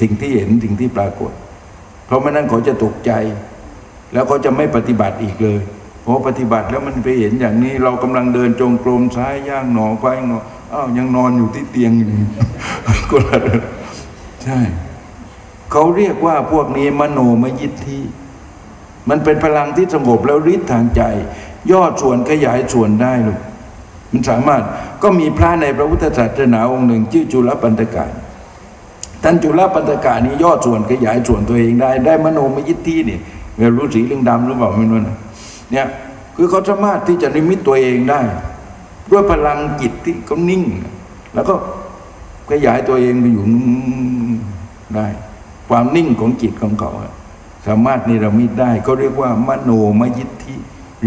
สิ่งที่เห็นสิ่งที่ปรากฏ ราะไม่นั้นเขาจะตกใจ แล้วเขาจะไม่ปฏิบัติอีกเลยเพราะปฏิบัติแล้วมันไปเห็นอย่างนี้ เรากำลังเดินจงกรมซ้ายย่างหนอไปหนออ้าวยังนอนอยู่ที่เตียงอยู่ก็ลยใช่เขาเรียกว่าพวกนี้มโนมยิทธิมันเป็นพลังที่สงบแล้วฤทธิ์ทางใจย่อส่วนขยายส่วนได้ลูกมันสามารถก็มีพระในพระพุทธศาสนาองค์หนึ่งชื่อจุลปันตการ ท่านจุลปัตกานี้ย่อส่วนขยายส่วนตัวเองได้ ได้มโนมยิทธินี่ไม่รู้สีเรื่องดำหรือเปล่าไม่รู้นะเนี่ยคือเขาสามารถที่จะนิมิตตัวเองได้ ด้วยพลังจิตที่เขานิ่ง แล้วก็ขยายตัวเองไปอยู่ได้ ความนิ่งของจิตของเขาสามารถนิรมิตได้เขาเรียกว่ามโนมยิทธิ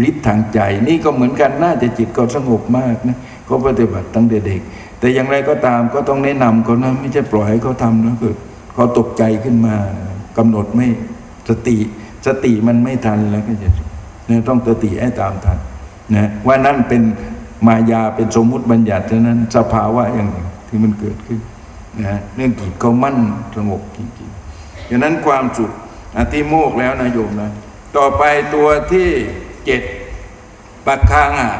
ฤทธิ์ทางใจ นี่ก็เหมือนกันน่าจะจิตก็สงบมากนะก็ปฏิบัติตั้งแต่เด็ก แต่อย่างไรก็ตามก็ต้องแนะนำเขานะไม่ใช่ปล่อยให้เขาทำนะคือเขาตกใจขึ้นมากำหนดไม่สติสติมันไม่ทันแล้วก็จะต้องสติให้ตามทันนะว่านั่นเป็นมายาเป็นสมมุติบัญญัติฉะนั้นสภาวะอย่างหนึ่งที่มันเกิดขึ้นนะเรื่องจิตเขามั่นสงบจริงๆดังนั้นความสุขอธิโมกแล้วนะโยมนะต่อไปตัวที่เจ็ดปักคางอะ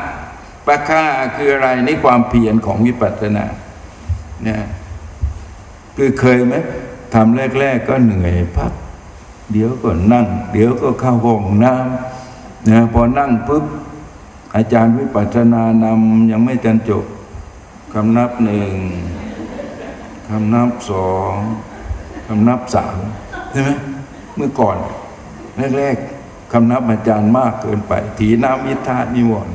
ปักคาคืออะไรนี่ความเพียรของวิปัสสนาเนี่ยคือเคยไหมทำแรก ๆ ก็เหนื่อยพัก เดี๋ยวก็นั่ง เดี๋ยวก็เข้าห้องน้ำนะพอนั่งปุ๊บอาจารย์วิปัสสนานำยังไม่จันจบคำนับหนึ่งคำนับสองคำนับสามใช่ไหมเมื่อก่อน แรก ๆคำนับอาจารย์มากเกินไป ถีนามิทานิวรณ์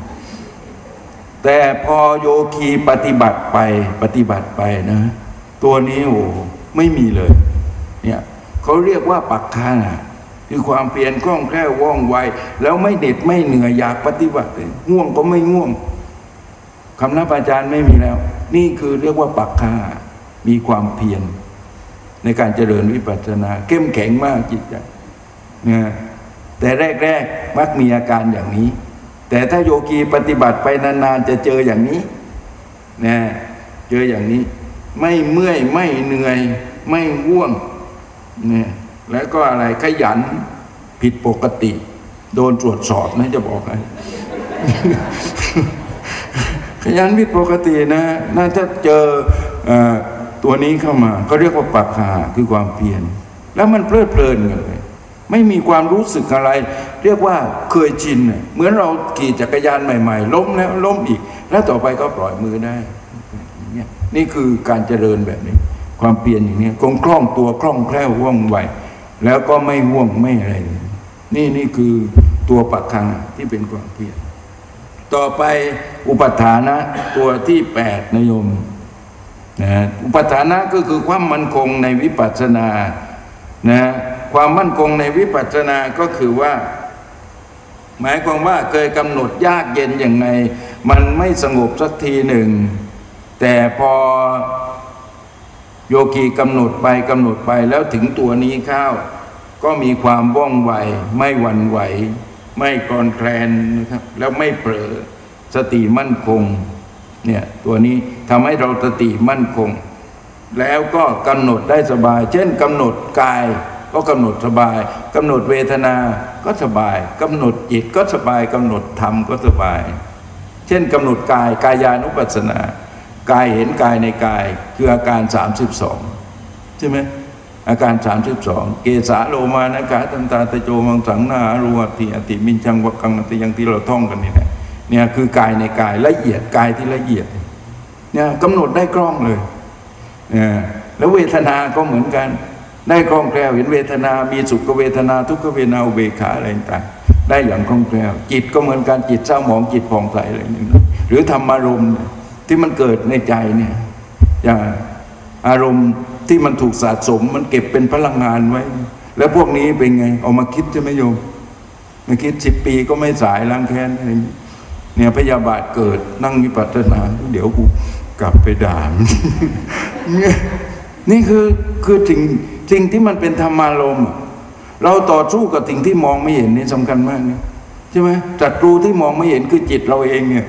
แต่พอโยคีปฏิบัติไปปฏิบัติไปนะ ตัวนี้โอ้ไม่มีเลย เนี่ยเขาเรียกว่าปักข้างคือความเปลี่ยนคล่องแคล่วว่องไว แล้วไม่เด็ดไม่เหนื่อยอยากปฏิบัติง่วงก็ไม่ง่วงคำนับอาจารย์ไม่มีแล้ว นี่คือเรียกว่าปักข้ามีความเพียรในการเจริญวิปัสสนา เข้มแข็งมากจิตใจนะแต่แรกๆมักมีอาการอย่างนี้ แต่ถ้าโยกีปฏิบัติไปนานๆจะเจออย่างนี้นะเจออย่างนี้ ไม่เมื่อยไม่เหนื่อย ไม่ง่วงเนี่ยแล้วก็อะไรขยันผิดปกติ โดนตรวจสอบนะจะบอกให้ขยันผิดปกตินะน่าจะเจออตัวนี้เข้ามาเขาเรียกว่าปักขาคือความเพียรแล้วมันเพลิดเพลินกัน ไม่มีความรู้สึกอะไร เรียกว่าเคยชินเหมือนเราขี่จักรยานใหม่ ๆ ล้มแล้วล้มอีก แล้วต่อไปก็ปล่อยมือได้นี่คือการเจริญแบบนี้ ความเปลี่ยนอย่างนี้คงคล่องตัวคล่องแคล่วว่องไวแล้วก็ไม่ห่วงไม่อะไรนี่นี่คือตัวปักคังที่เป็นความเปลี่ยนต่อไปอุปทานะตัวที่แปดนโยมนะอุปทานะก็คือความมั่นคงในวิปัสสนานะ ความมั่นคงในวิปัสสนาก็คือว่า หมายความว่าเคยกำหนดยากเย็นอย่างไง มันไม่สงบสักทีหนึ่ง แต่พอโยคีกำหนดไปกำหนดไปแล้วถึงตัวนี้เข้า ก็มีความว่องไว ไม่หวั่นไหว ไม่กรอนแคลนนะครับแล้วไม่เผลอสติมั่นคงเนี่ยตัวนี้ทำให้เราสติมั่นคง แล้วก็กำหนดได้สบาย เช่นกำหนดกาย ก็กำหนดสบายกำหนดเวทนาก็สบายกำหนดจิตก็สบายกำหนดธรรมก็สบาย เช่นกำหนดกายกายานุปัสสนากายเห็นกายในกายคืออาการ 32 ใช่ไหมอาการ 32 เกสาโลมานะกาตันตาตะโจมังสังนารูวติอติมินชังวกังติยังที่เราท่องกันนี่แหละเนี่ยคือกายในกายละเอียดกายที่ละเอียดเนี่ยกำหนดได้กล้องเลยเนี่ยแล้วเวทนาก็เหมือนกัน ได้คล่องแคล่วเห็นเวทนา มีสุขเวทนาทุกขเวทนาอุเบกขาอะไรต่างได้อย่างคล่องแคล่วจิตก็เหมือนกันจิตเศร้าหมองจิตผ่องใสอะไรอย่างนี้หรือธรรมารมณ์ที่มันเกิดในใจเนี่ยอย่างอารมณ์ที่มันถูกสะสม มันเก็บเป็นพลังงานไว้ แล้วพวกนี้เป็นไงเอามาคิดใช่ไหมโยมมาคิดสิบปีก็ไม่สายล้างแค้นอะไรเนี่ยพยาบาทเกิดนั่งวิปัสสนา เดี๋ยวกูกลับไปด่ามนเนี่ยนี่คือคือสิ่ง สิ่งที่มันเป็นธรรมารมณ์เราต่อสู้กับสิ่งที่มองไม่เห็นนี่สำคัญมากเนี่ยใช่ไหมศัตรูที่มองไม่เห็นคือจิตเราเองเนี่ย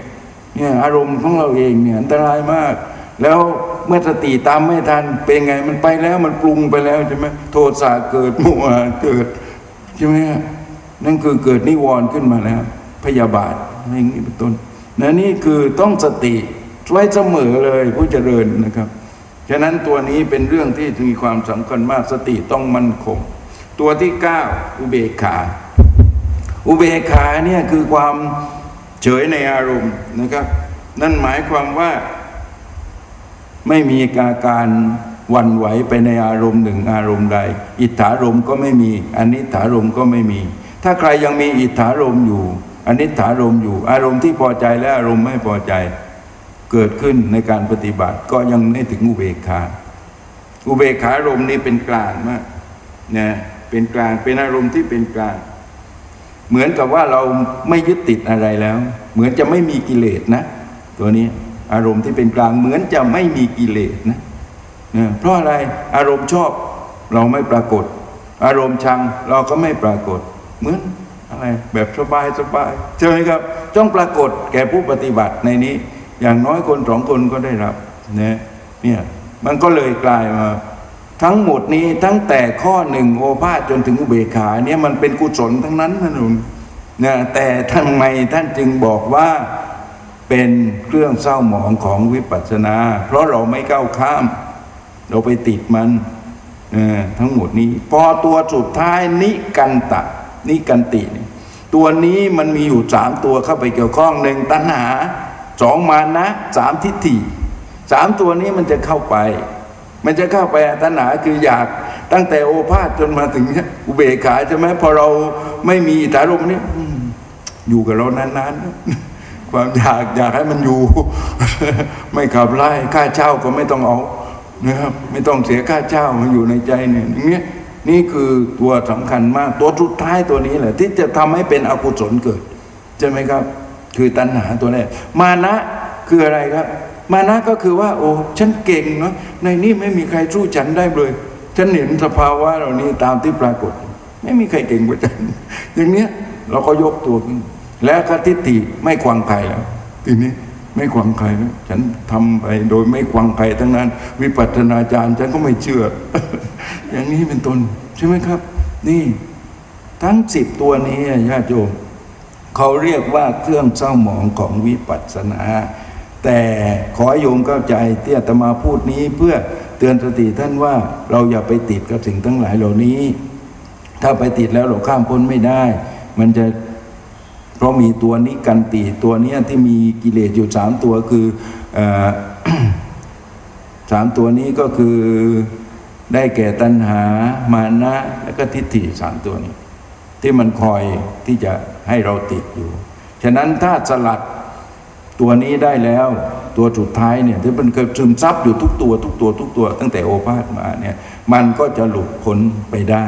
เนี่ยอารมณ์ของเราเองเนี่ยอันตรายมาก แล้วเมื่อสติตามไม่ทันเป็นไงมันไปแล้วมันปรุงไปแล้วใช่ไหมโทษาเกิดโมหะเกิดใช่ไหมฮะนั่นคือเกิดนิวรณ์ขึ้นมาแล้ว พยาบาทอะไรอย่างนี้เป็นต้นนะนี่คือต้องสติไว้เสมอเลยผู้เจริญนะครับ ฉะนั้นตัวนี้เป็นเรื่องที่มีความสำคัญมากสติต้องมั่นคง ตัวที่เก้าอุเบกขา อุเบกขาเนี่ยคือความเฉยในอารมณ์นะครับ นั่นหมายความว่าไม่มีอาการวันไหวไปในอารมณ์หนึ่งอารมณ์ใด อิทธารมก็ไม่มีอนิถารมก็ไม่มี ถ้าใครยังมีอิทธารมอยู่อนิถารมอยู่ อารมณ์ที่พอใจและอารมณ์ไม่พอใจ เกิดขึ้นในการปฏิบัติ ก็ยังไม่ถึงอุเบกขา อุเบกขารมณ์นี้เป็นกลางมากนะเป็นกลางเป็นอารมณ์ที่เป็นกลาง เหมือนกับว่าเราไม่ยึดติดอะไรแล้ว เหมือนจะไม่มีกิเลสนะ ตัวนี้อารมณ์ที่เป็นกลางเหมือนจะไม่มีกิเลสนะนะเพราะอะไรอารมณ์ชอบเราไม่ปรากฏ อารมณ์ชังเราก็ไม่ปรากฏ เหมือนอะไรแบบสบายสบายใช่ไหมครับ ต้องปรากฏแก่ผู้ปฏิบัติในนี้ อย่างน้อยคนสองคนก็ได้รับนะเนี่ยมันก็เลยกลายมาทั้งหมดนี้ตั้งแต่ข้อหนึ่งโอภาสจนถึงอุเบกขาเนี่ยมันเป็นกุศลทั้งนั้นนะหนุ่มนะแต่ทำไมท่านจึงบอกว่าเป็นเครื่องเศร้าหมองของวิปัสสนา เพราะเราไม่ก้าวข้าม เราไปติดมันทั้งหมดนี้ พอตัวสุดท้ายนิกันตะนิกันติ ตัวนี้มันมีอยู่สามตัวเข้าไปเกี่ยวข้องหนึ่งตัณหา สองมานะสามทิฏฐิสามตัวนี้มันจะเข้าไป มันจะเข้าไปตัณหาคืออยากตั้งแต่โอภาษจนมาถึงอุเบกขาใช่ไหมพอเราไม่มีอิทธารมณ์นี้อยู่กับเรานานๆความอยากอยากให้มันอยู่ ไม่ขับไล่ค่าเช่าก็ไม่ต้องเอานะครับไม่ต้องเสียค่าเช่ามันอยู่ในใจเนี่ยอย่างเงี้ยนี่คือตัวสำคัญมากตัวสุดท้ายตัวนี้แหละ ที่จะทำให้เป็นอกุศลเกิดใช่ไหมครับ คือตัณหาตัวแรกมานะคืออะไรครับ มานะก็คือว่า โอ้ฉันเก่งเนาะในนี้ไม่มีใครสู้ฉันได้เลย ฉันเห็นสภาวะเหล่านี้ตามที่ปรากฏ ไม่มีใครเก่งกว่าฉัน อย่างเนี้ยเราก็ยกตัวขึ้นแล้วก็ทิฏฐิไม่ควางใครแล้วทีนี้ไม่ควางใครแล้วฉันทำไปโดยไม่ควางใครทั้งนั้น วิปัสสนาจารย์ฉันก็ไม่เชื่อ อย่างนี้เป็นต้นใช่ไหมครับ นี่ทั้งสิบตัวนี้ญาติโยม เขาเรียกว่าเครื่องเศร้าหมองของวิปัสสนา แต่ขอโยมเข้าใจที่อาตมาพูดนี้เพื่อเตือนสติท่านว่าเราอย่าไปติดกับสิ่งทั้งหลายเหล่านี้ ถ้าไปติดแล้วเราข้ามพ้นไม่ได้ มันจะเพราะมีตัวนี้กันติตัวนี้ที่มีกิเลสอยู่สามตัวคืออสามตัวนี้ก็คือได้แก่ตัณหา มานะ และก็ทิฏฐิสามตัวนี้ ที่มันคอยที่จะให้เราติดอยู่ ฉะนั้นถ้าสลัดตัวนี้ได้แล้วตัวสุดท้ายเนี่ยที่มันเกิดซึมซับอยู่ทุกตัวทุกตัวทุกตัว ตั้งแต่โอภาษมาเนี่ยมันก็จะหลุดพ้นไปได้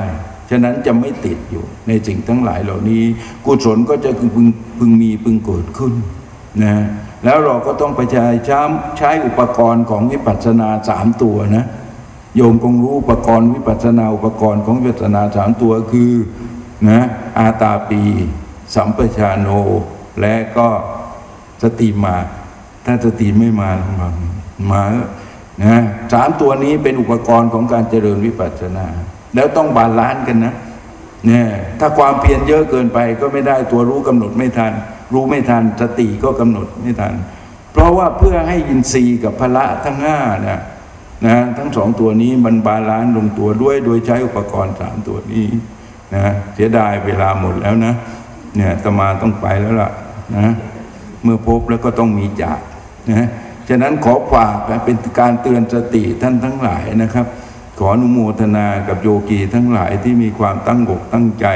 ฉะนั้นจะไม่ติดอยู่ในสิ่งทั้งหลายเหล่านี้ กุศลก็จะพึงพึงมีพึงเกิดขึ้นนะแล้วเราก็ต้องไปใช้ใช้อุปกรณ์ของวิปัสสนาสามตัวนะโยมคงรู้อุปกรณ์วิปัสสนาอุปกรณ์ของวิปัสสนาสามตัวคือ นะอาตาปี สัมปชานโน และก็สติมา ถ้าสติไม่มามามานะสามตัวนี้เป็นอุปกรณ์ของการเจริญวิปัสสนา แล้วต้อง balance กันนะเนี่ยถ้าความเพียรเยอะเกินไปก็ไม่ได้ตัวรู้กำหนดไม่ทัน รู้ไม่ทันสติก็กำหนดไม่ทัน เพราะว่าเพื่อให้อินทรีย์กับพละทั้งห้านะนะทั้งสองตัวนี้มัน balance ลงตัวด้วยโดยใช้อุปกรณ์สามตัวนี้ นะเสียดายเวลาหมดแล้วนะเนี่ยอาตมาต้องไปแล้วล่ะนะเมื่อพบแล้วก็ต้องมีจากนะฉะนั้นขอฝากเป็นการเตือนสติท่านทั้งหลายนะครับ ขออนุโมทนากับโยกีทั้งหลายที่มีความตั้งอกตั้งใจ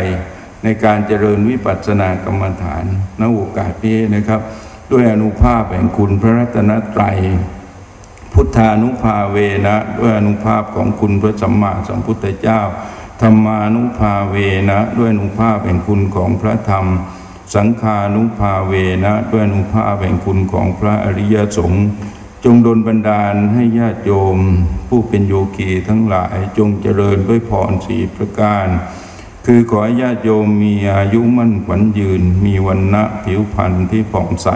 ในการเจริญวิปัสสนากรรมฐานณโอกาสนี้นะครับ ด้วยอนุภาพแห่งคุณพระรัตนตรัย พุทธานุภาเวนะ ด้วยอนุภาพของคุณพระสัมมาสัมพุทธเจ้า ธรรมานุภาเวนะ ด้วยนุภาพแห่งคุณของพระธรรม สังฆานุภาเวนะ ด้วยนุภาพแห่งคุณของพระอริยสงฆ์จงดลบันดาลให้ญาติโยม ผู้เป็นโยคีทั้งหลายจงเจริญด้วยพรสีประการ คือขอให้ญาติโยมมีอายุมั่นขวัญยืน มีวันณะผิวพรรณที่ผ่องใส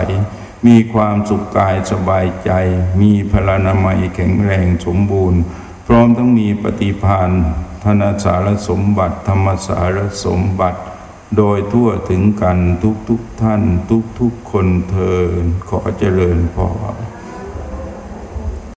มีความสุขกายสบายใจ มีพลานามัยแข็งแรงสมบูรณ์ พร้อมทั้งมีปฏิภาณ ธนสารสมบัติ ธรรมสารสมบัติ โดยทั่วถึงกันทุกทุกท่านทุกทุกคนเทินขอเจริญพร